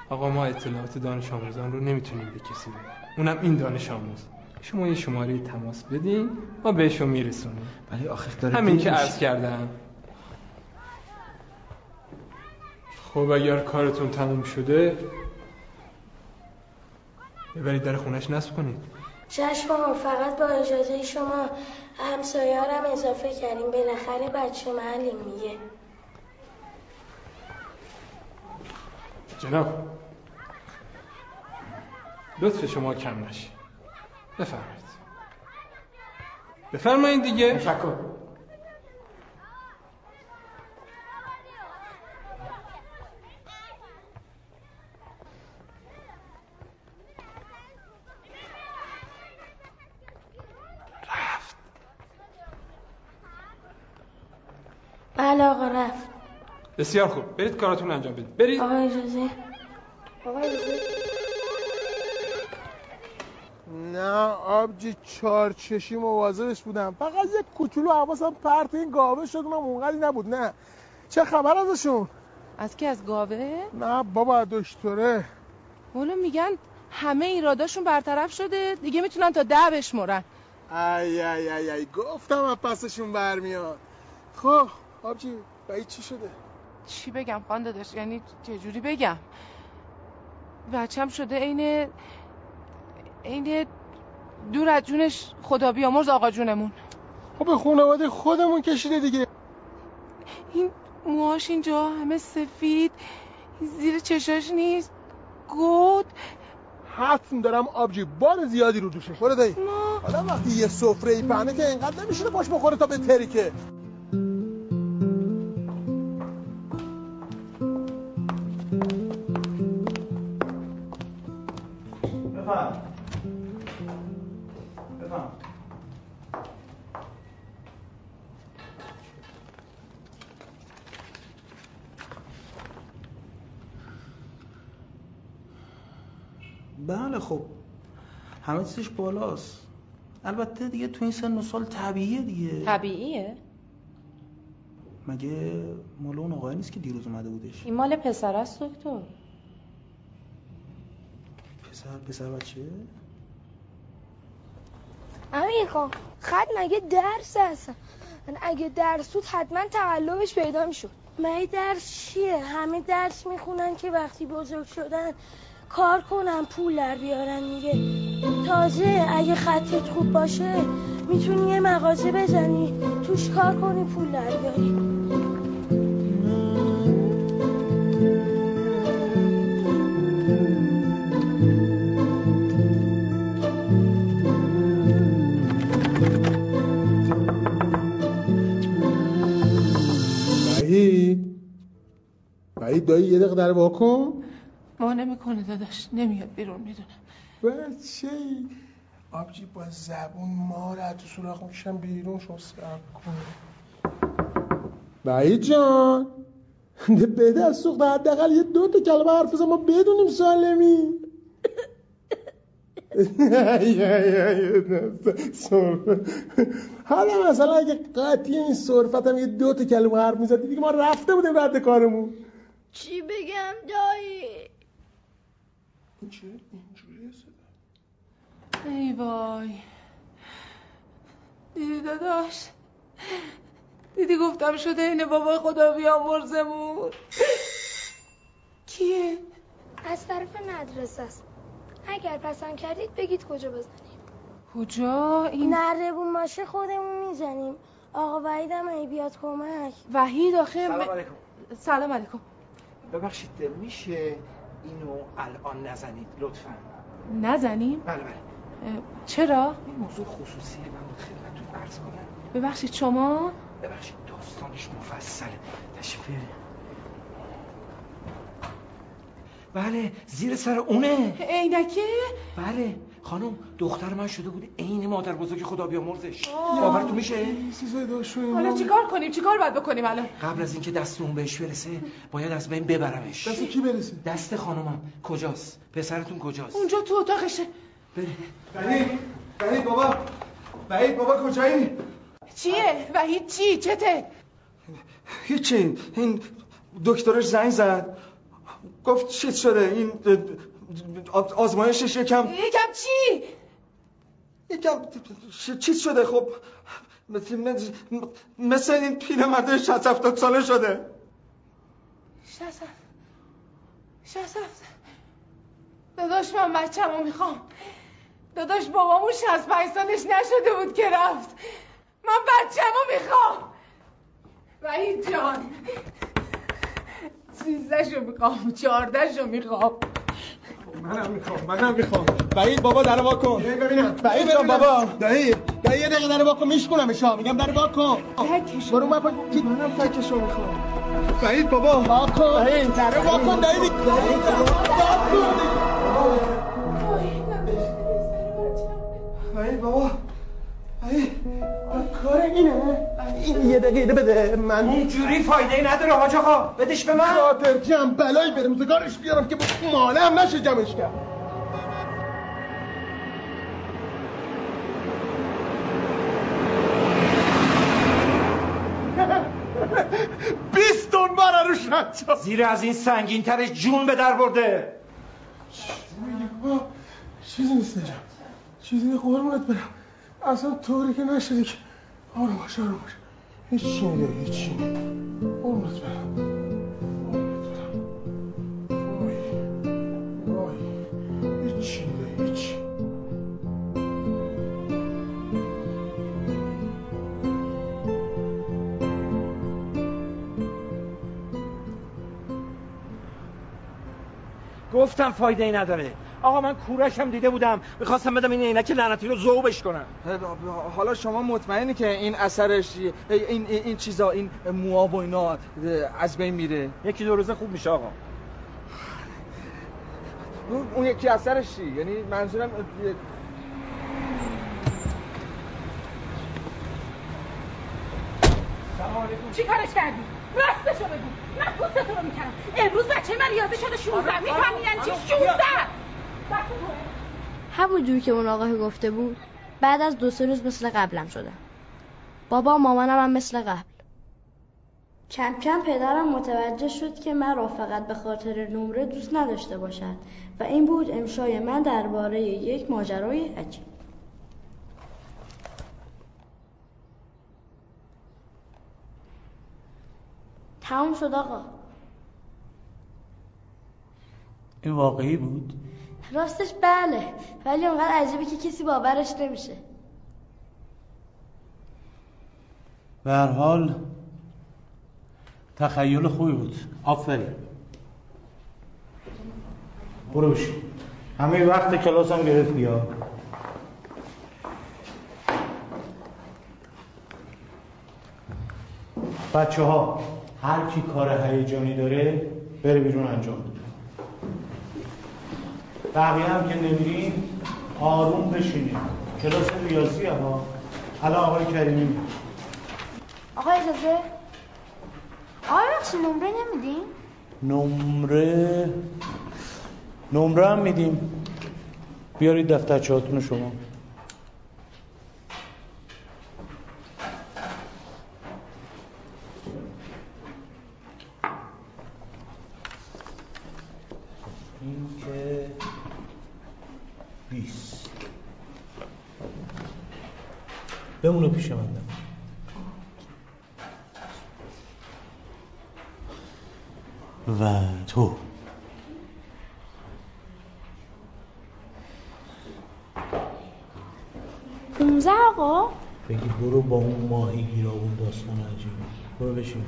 Speaker 11: آقا ما اطلاعات دانش آموزان رو نمی‌تونیم به کسی بدیم. اونم این دانش آموز. شما یه شماره تماس بدین ما بهشون میرسونیم.
Speaker 9: ولی آخه داره
Speaker 11: همین که. عرض کردم. خب اگر کارتون تموم شده ببرید در خونش نصب کنید.
Speaker 12: چشم فقط با اجازه شما همسایارم اضافه کردیم. بالاخره بچه محلی میگه.
Speaker 11: جناب لطف شما کم نشه. بفرمایید. بفرمایید دیگه.
Speaker 9: تشکر.
Speaker 12: بله آقا رفت.
Speaker 11: بسیار خوب. برید کاراتون انجام بدید. برید.
Speaker 12: آقا اجازه. آقا اجازه.
Speaker 14: نه آبجی چارچشی مواظبش بودم. فقط یک کوچولو حواسم پرت این گاوه شد اونم اونقدی نبود. نه. چه خبر ازشون؟
Speaker 8: از کی؟ از گاوه؟
Speaker 14: نه بابا دکتره.
Speaker 8: والا میگن همه ایراداشون برطرف شده. دیگه می‌تونن تا ده بشمرن.
Speaker 14: ای ای ای ای گفتم از پسشون برمیاد. خب آبجی بعید چی شده؟
Speaker 8: چی بگم خان داداش؟ یعنی چجوری بگم؟ بچم شده عین عین دور از جونش خدا بیامرز آقا جونمون.
Speaker 14: خب به خانواده خودمون کشیده دیگه.
Speaker 8: این موهاش اینجا همه سفید زیر چشاش نیست. گود.
Speaker 14: حتم دارم آبجی بار زیادی رو دوشه برو دایی. حالا وقتی یه سفره ای پهنه که اینقدر نمیشه پاش بخوره تا به تریکه.
Speaker 2: همه چیزش بالاست. البته دیگه تو این سن و سال طبیعیه دیگه.
Speaker 24: طبیعیه؟
Speaker 2: مگه مال اون آقای نیست که دیروز اومده بودش؟
Speaker 24: این مال پسر است دکتر.
Speaker 2: پسر پسر بچه
Speaker 12: امیر خان خط مگه درس هستن اگه درس بود حتما تقلبش پیدا می‌شد. مگه درس چیه؟ همه درس می‌خونن که وقتی بزرگ شدن کار کنن پول در بیارن دیگه تازه اگه خطت خوب باشه می‌تونی یه مغازه بزنی. توش کار کنی پول در بیاری.
Speaker 14: وحید؟ وحید دایی یه دقیقه در واکن؟
Speaker 8: ما نمی‌کنه داداش. نمیاد بیرون می‌دونم.
Speaker 14: بچه ای آبجی با زبون ما رو تو سوراخ می‌کشم بیرون شما سب کن وحید جان. بده از سوخت حداقل یه دو تا کلمه حرف ما بدونیم سالمی. حالا مثلا اگه قطعی این صرفت هم یه دو تا کلمه حرف می‌زدی دیگه ما رفته بودیم رد کارمون.
Speaker 12: چی بگم دایی
Speaker 8: ای وای. دیدی داداش؟ دیدی گفتم شده اینه بابا خدا بیامرزمون کیه؟
Speaker 12: از طرف مدرسه است. اگر پسند کردید بگید کجا بزنیم.
Speaker 8: کجا؟ این
Speaker 12: نردبون باشه خودمون می‌زنیم. آقا وحیدم ای بیاد کمک.
Speaker 8: وحید آخه
Speaker 9: سلام علیکم.
Speaker 8: سلام علیکم.
Speaker 9: ببخشید میشه اینو الان نزنید لطفا.
Speaker 8: نزنیم؟
Speaker 9: بله بله.
Speaker 8: چرا؟
Speaker 9: این موضوع خصوصیه من بود خدمتتون عرض کنم.
Speaker 8: ببخشید شما؟
Speaker 9: ببخشید داستانش مفصله. تشریف. بله زیر سر اونه.
Speaker 8: عینکه؟
Speaker 9: بله. خانم دختر من شده بود عین مادر بزرگ خدا بیامرزش.
Speaker 8: آه.
Speaker 9: باورتون میشه؟
Speaker 8: حالا چیکار کنیم؟ چیکار باید بکنیم الان؟
Speaker 9: قبل از اینکه دست اون بهش برسه باید از بین ببرمش.
Speaker 14: دست کی برسه؟
Speaker 9: دست خانومم کجاست؟ پسرتون کجاست؟
Speaker 8: اونجا تو اتاقشه
Speaker 9: بریم
Speaker 7: وحید وحید بابا. وحید بابا کجایی؟
Speaker 8: چیه؟ وحید چی؟ چته؟
Speaker 7: هیچی. این دکترش زنگ زد. گفت چیز شده. این آزمایشش یکم
Speaker 8: یکم چی؟
Speaker 7: یکم چیز شده خب. مثل, مثل, این پیرمرد 60 70 ساله شده.
Speaker 8: شصت شصت داداش من بچه‌مو می‌خوام. داداش بابامون 65 سالش نشده بود که رفت. من بچه‌مو می‌خوام. وحید جان سیزدهشو می‌خوام چهاردهشو می‌خوام.
Speaker 14: منم می‌خوام منم می‌خوام. وحید بابا در وا کن ببینم.
Speaker 7: جان بابا.
Speaker 14: دایی دایی یه دقیقه در وا کن میشکنم شام میگم در وا کن برو من پا
Speaker 7: منم تکشو می‌خوام. وحید بابا.
Speaker 14: وا کن وحید در وا کن دایی وحید
Speaker 7: وحید بابا وحید
Speaker 14: کار اینه؟ این یه دقیقه بده من
Speaker 9: اونجوری فایده ای نداره حاج آقا. بدش به من.
Speaker 14: خاطر جمع بلایی برم زگارش بیارم که ماله هم نشه جمعش کرد. بیست تن بار روش رد
Speaker 9: زیر از این سنگین ترش جون به در برده.
Speaker 14: چیزی نیست نجم چیزی نیست برم. اصلا طوری که نشده که آروم باش آروم باش هیچی نیده هیچی قربونت برم قربونت برم هیچی هیچی
Speaker 9: گفتم فایده ای نداره. آقا من کورشم دیده بودم. می‌خواستم بدم این عینک لعنتی رو ذوبش کنم.
Speaker 7: حالا شما مطمئنی که این اثرش این این, این چیزا این موها و اینا از بین میره؟
Speaker 9: یکی دو روزه خوب میشه آقا.
Speaker 7: اون- یکی اثرش چی؟ یعنی منظورم
Speaker 13: چی کارش کردی؟ راستشو بگو. من پوستتو رو می‌کنم امروز بچه من یاده شده 16 می‌فهمی یعنی چی؟ 16
Speaker 4: همون جور که اون آقاه گفته بود بعد از دو سه روز مثل قبلم شدم بابا و مامانم هم مثل قبل. کم کم پدرم متوجه شد که من را فقط به خاطر نمره دوست نداشته باشد و این بود امشای من درباره یک ماجرای عجیب. تموم شد آقا.
Speaker 2: این واقعی بود؟
Speaker 4: راستش بله ولی اونقدر عجیبه که کسی باورش نمیشه.
Speaker 2: به هر حال تخیل خوبی بود. آفرین. برو همه وقت کلاس هم گرفت بیا. بچه ها هر کی کار هیجانی داره بره بیرون انجام بقیه هم که نمیرین آروم بشینید کلاس ریاضی ها. الان آقای کریمی. میاد.
Speaker 4: آقا اجازه؟ آقا بخشی نمره نمیدین؟
Speaker 2: نمره؟ نمره هم میدیم. بیارید دفترچه هاتون شما این که بیست بمونه پیش من. و تو.
Speaker 12: 15 آقا.
Speaker 2: بگی برو با اون ماهی گیرا اون داستان عجیبه برو بشین.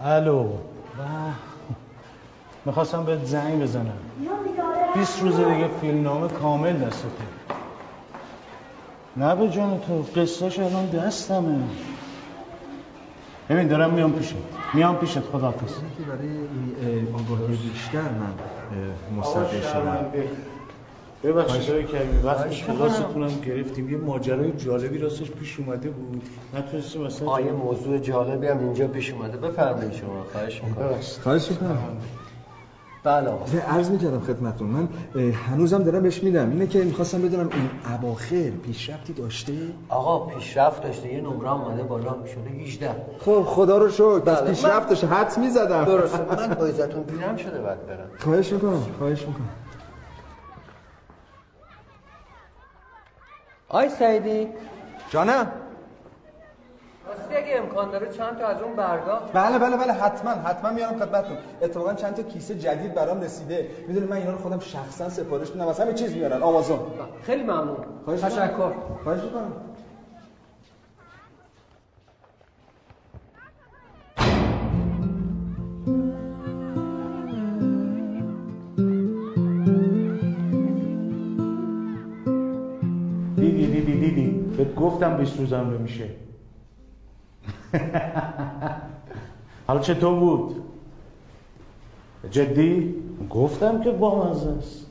Speaker 2: الو. می‌خواستم بهت زنگ بزنم. 20 روز دیگه فیلمنامه کامل دستته. نه به جان تو قصهش الان دستمه. ببین دارم میام پیشت. میام پیشت خداحافظ.
Speaker 7: که برای این آگاهی بیشتر من مستقل شدم.
Speaker 2: ببخشید کریمی وقتی کلاستونم گرفتیم. یه ماجرای جالبی راستش پیش اومده بود. نتونستیم اصلا
Speaker 24: آیه موضوع جالبی هم اینجا پیش اومده. بفرمایید شما. خواهش می‌کنم.
Speaker 7: خواهش می‌کنم.
Speaker 24: بله. آقا
Speaker 7: عرض می‌کردم خدمتتون من هنوزم دارم بهش میدم. اینه که می‌خواستم بدونم این اواخر پیشرفتی داشته؟
Speaker 24: آقا پیشرفت داشته. یه نمره اومده بالا شده 18
Speaker 7: خب خدا رو شکر. بس
Speaker 24: بله،
Speaker 7: پیشرفت
Speaker 24: من-
Speaker 7: داشته حدس می‌زدم.
Speaker 24: درسته من با عزتون پیرم شده بعد برم.
Speaker 7: خواهش می‌کنم خواهش می‌کنم.
Speaker 24: آی سعیدی.
Speaker 7: جانم.
Speaker 24: راستی اگه امکان داره چند تا از اون برگاه
Speaker 7: بله بله بله حتما حتما میارم خدمتتون. اتفاقا چند تا کیسه جدید برام رسیده. می‌دونی من اینا رو خودم شخصا سفارش میدم. از همه چیز میارن. آمازون.
Speaker 24: خیلی ممنون.
Speaker 7: خواهش.
Speaker 24: تشکر.
Speaker 7: خواهش می‌کنم.
Speaker 2: دیدی دیدی دیدی بهت گفتم 20 روزم نمیشه. حالا چطور بود؟ جدی؟ گفتم که با است.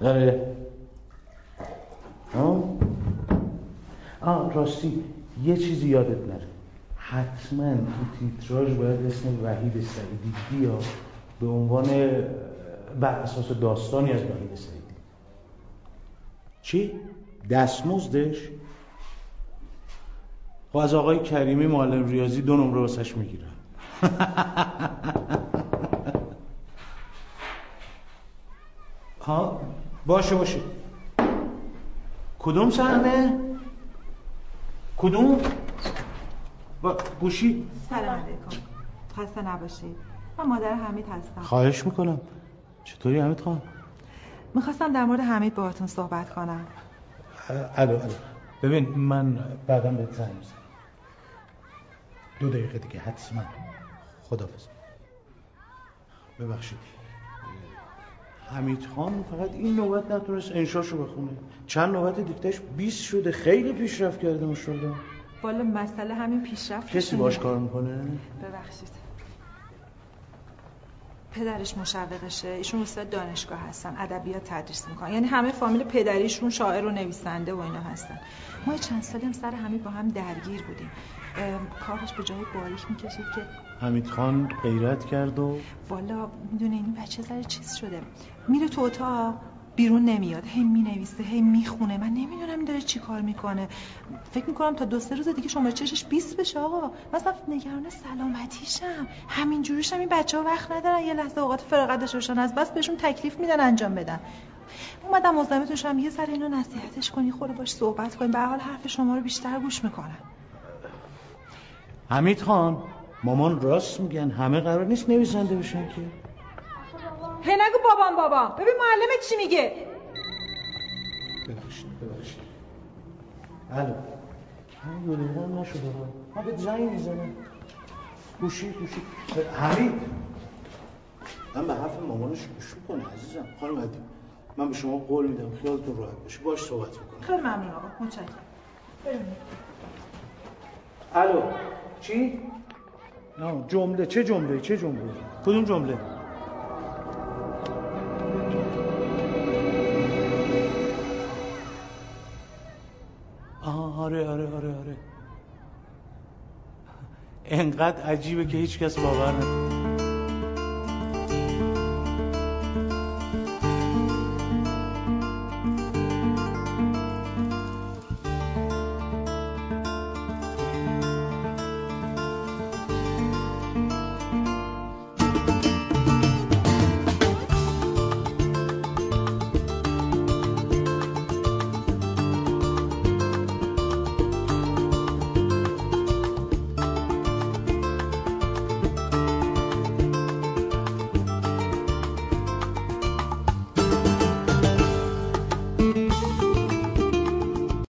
Speaker 2: آره ها؟ آه راستی یه چیزی یادت نره. حتما تو تیتراژ باید اسم وحید سعیدی بیا به عنوان بر اساس داستانی از وحید سعیدی. چی؟ دستمزدش؟ خب از آقای کریمی معلم ریاضی دو نمره واسش می‌گیرم ها باشه باشه. کدوم صحنه؟ کدوم؟ با گوشی؟
Speaker 25: سلام علیکم. خسته نباشید. من مادر حمید هستم.
Speaker 2: خواهش می‌کنم. چطوری حمید خان؟
Speaker 25: می‌خواستم در مورد حمید باهاتون صحبت کنم.
Speaker 2: الو الو. ببین من بعدا بهت زنگ می‌زنم. دو دقیقه دیگه حتما. خدافظ ببخشید. حمید خان فقط این نوبت نتونست انشاشو بخونه. چند نوبت دیگتش 20 شده خیلی پیشرفت کرده ماشاءالله.
Speaker 25: والا مسئله همین پیشرفت
Speaker 2: کسی باش کار می‌کنه؟
Speaker 25: ببخشید. پدرش مشوقشه. ایشون استاد دانشگاه هستن ادبیات تدریس می‌کنن. یعنی همه فامیل پدریشون شاعر و نویسنده و اینا هستن. ما چند سالی هم سر حمید با هم درگیر بودیم. کارش به جای باریک می‌کشید که
Speaker 2: حمید خان غیرت کرد و
Speaker 25: والا می‌دونه این بچه ذره چیز شده. میره تو اتاق بیرون نمیاد. هی می‌نویسه هی می‌خونه. من نمی‌دونم داره چی کار می‌کنه. فکر می‌کنم تا دو سه روز دیگه شما چشش 20 بشه آقا. مثلا نگران سلامتیشم. همین جوریشم این بچه ها وقت ندارن. یه لحظه اوقات فراغت داشته باشن از بس بهشون تکلیف میدن انجام بدن. اومدم مزاحمتون شم یه ذره اینو نصیحتش کنی خورده باش صحبت کنی. به حال حرف شما رو بیشتر گوش می‌کنن
Speaker 2: حمید خان مامان راست میگن. همه قرار نیست نویسنده بشن که.
Speaker 25: هی نگو بابام بابام. ببین معلمت چی میگه.
Speaker 2: ببخشید ببخشید. الو. هم نشده ها. من به زنگ می‌زنم گوشی گوشی. حمید. من به حرف مامانش گوش می‌کنه عزیزم. خانم عدی من به شما قول میدم خیالتون راحت باشه. باش صحبت می‌کنم.
Speaker 25: خیلی ممنون آقا. متشکرم. بریم.
Speaker 2: الو. چی؟ نه جمله. چه جمله؟ چه جمله؟ کدوم جمله؟ آره آره آره آره. انقدر عجیبه که هیچ کس باور نکنه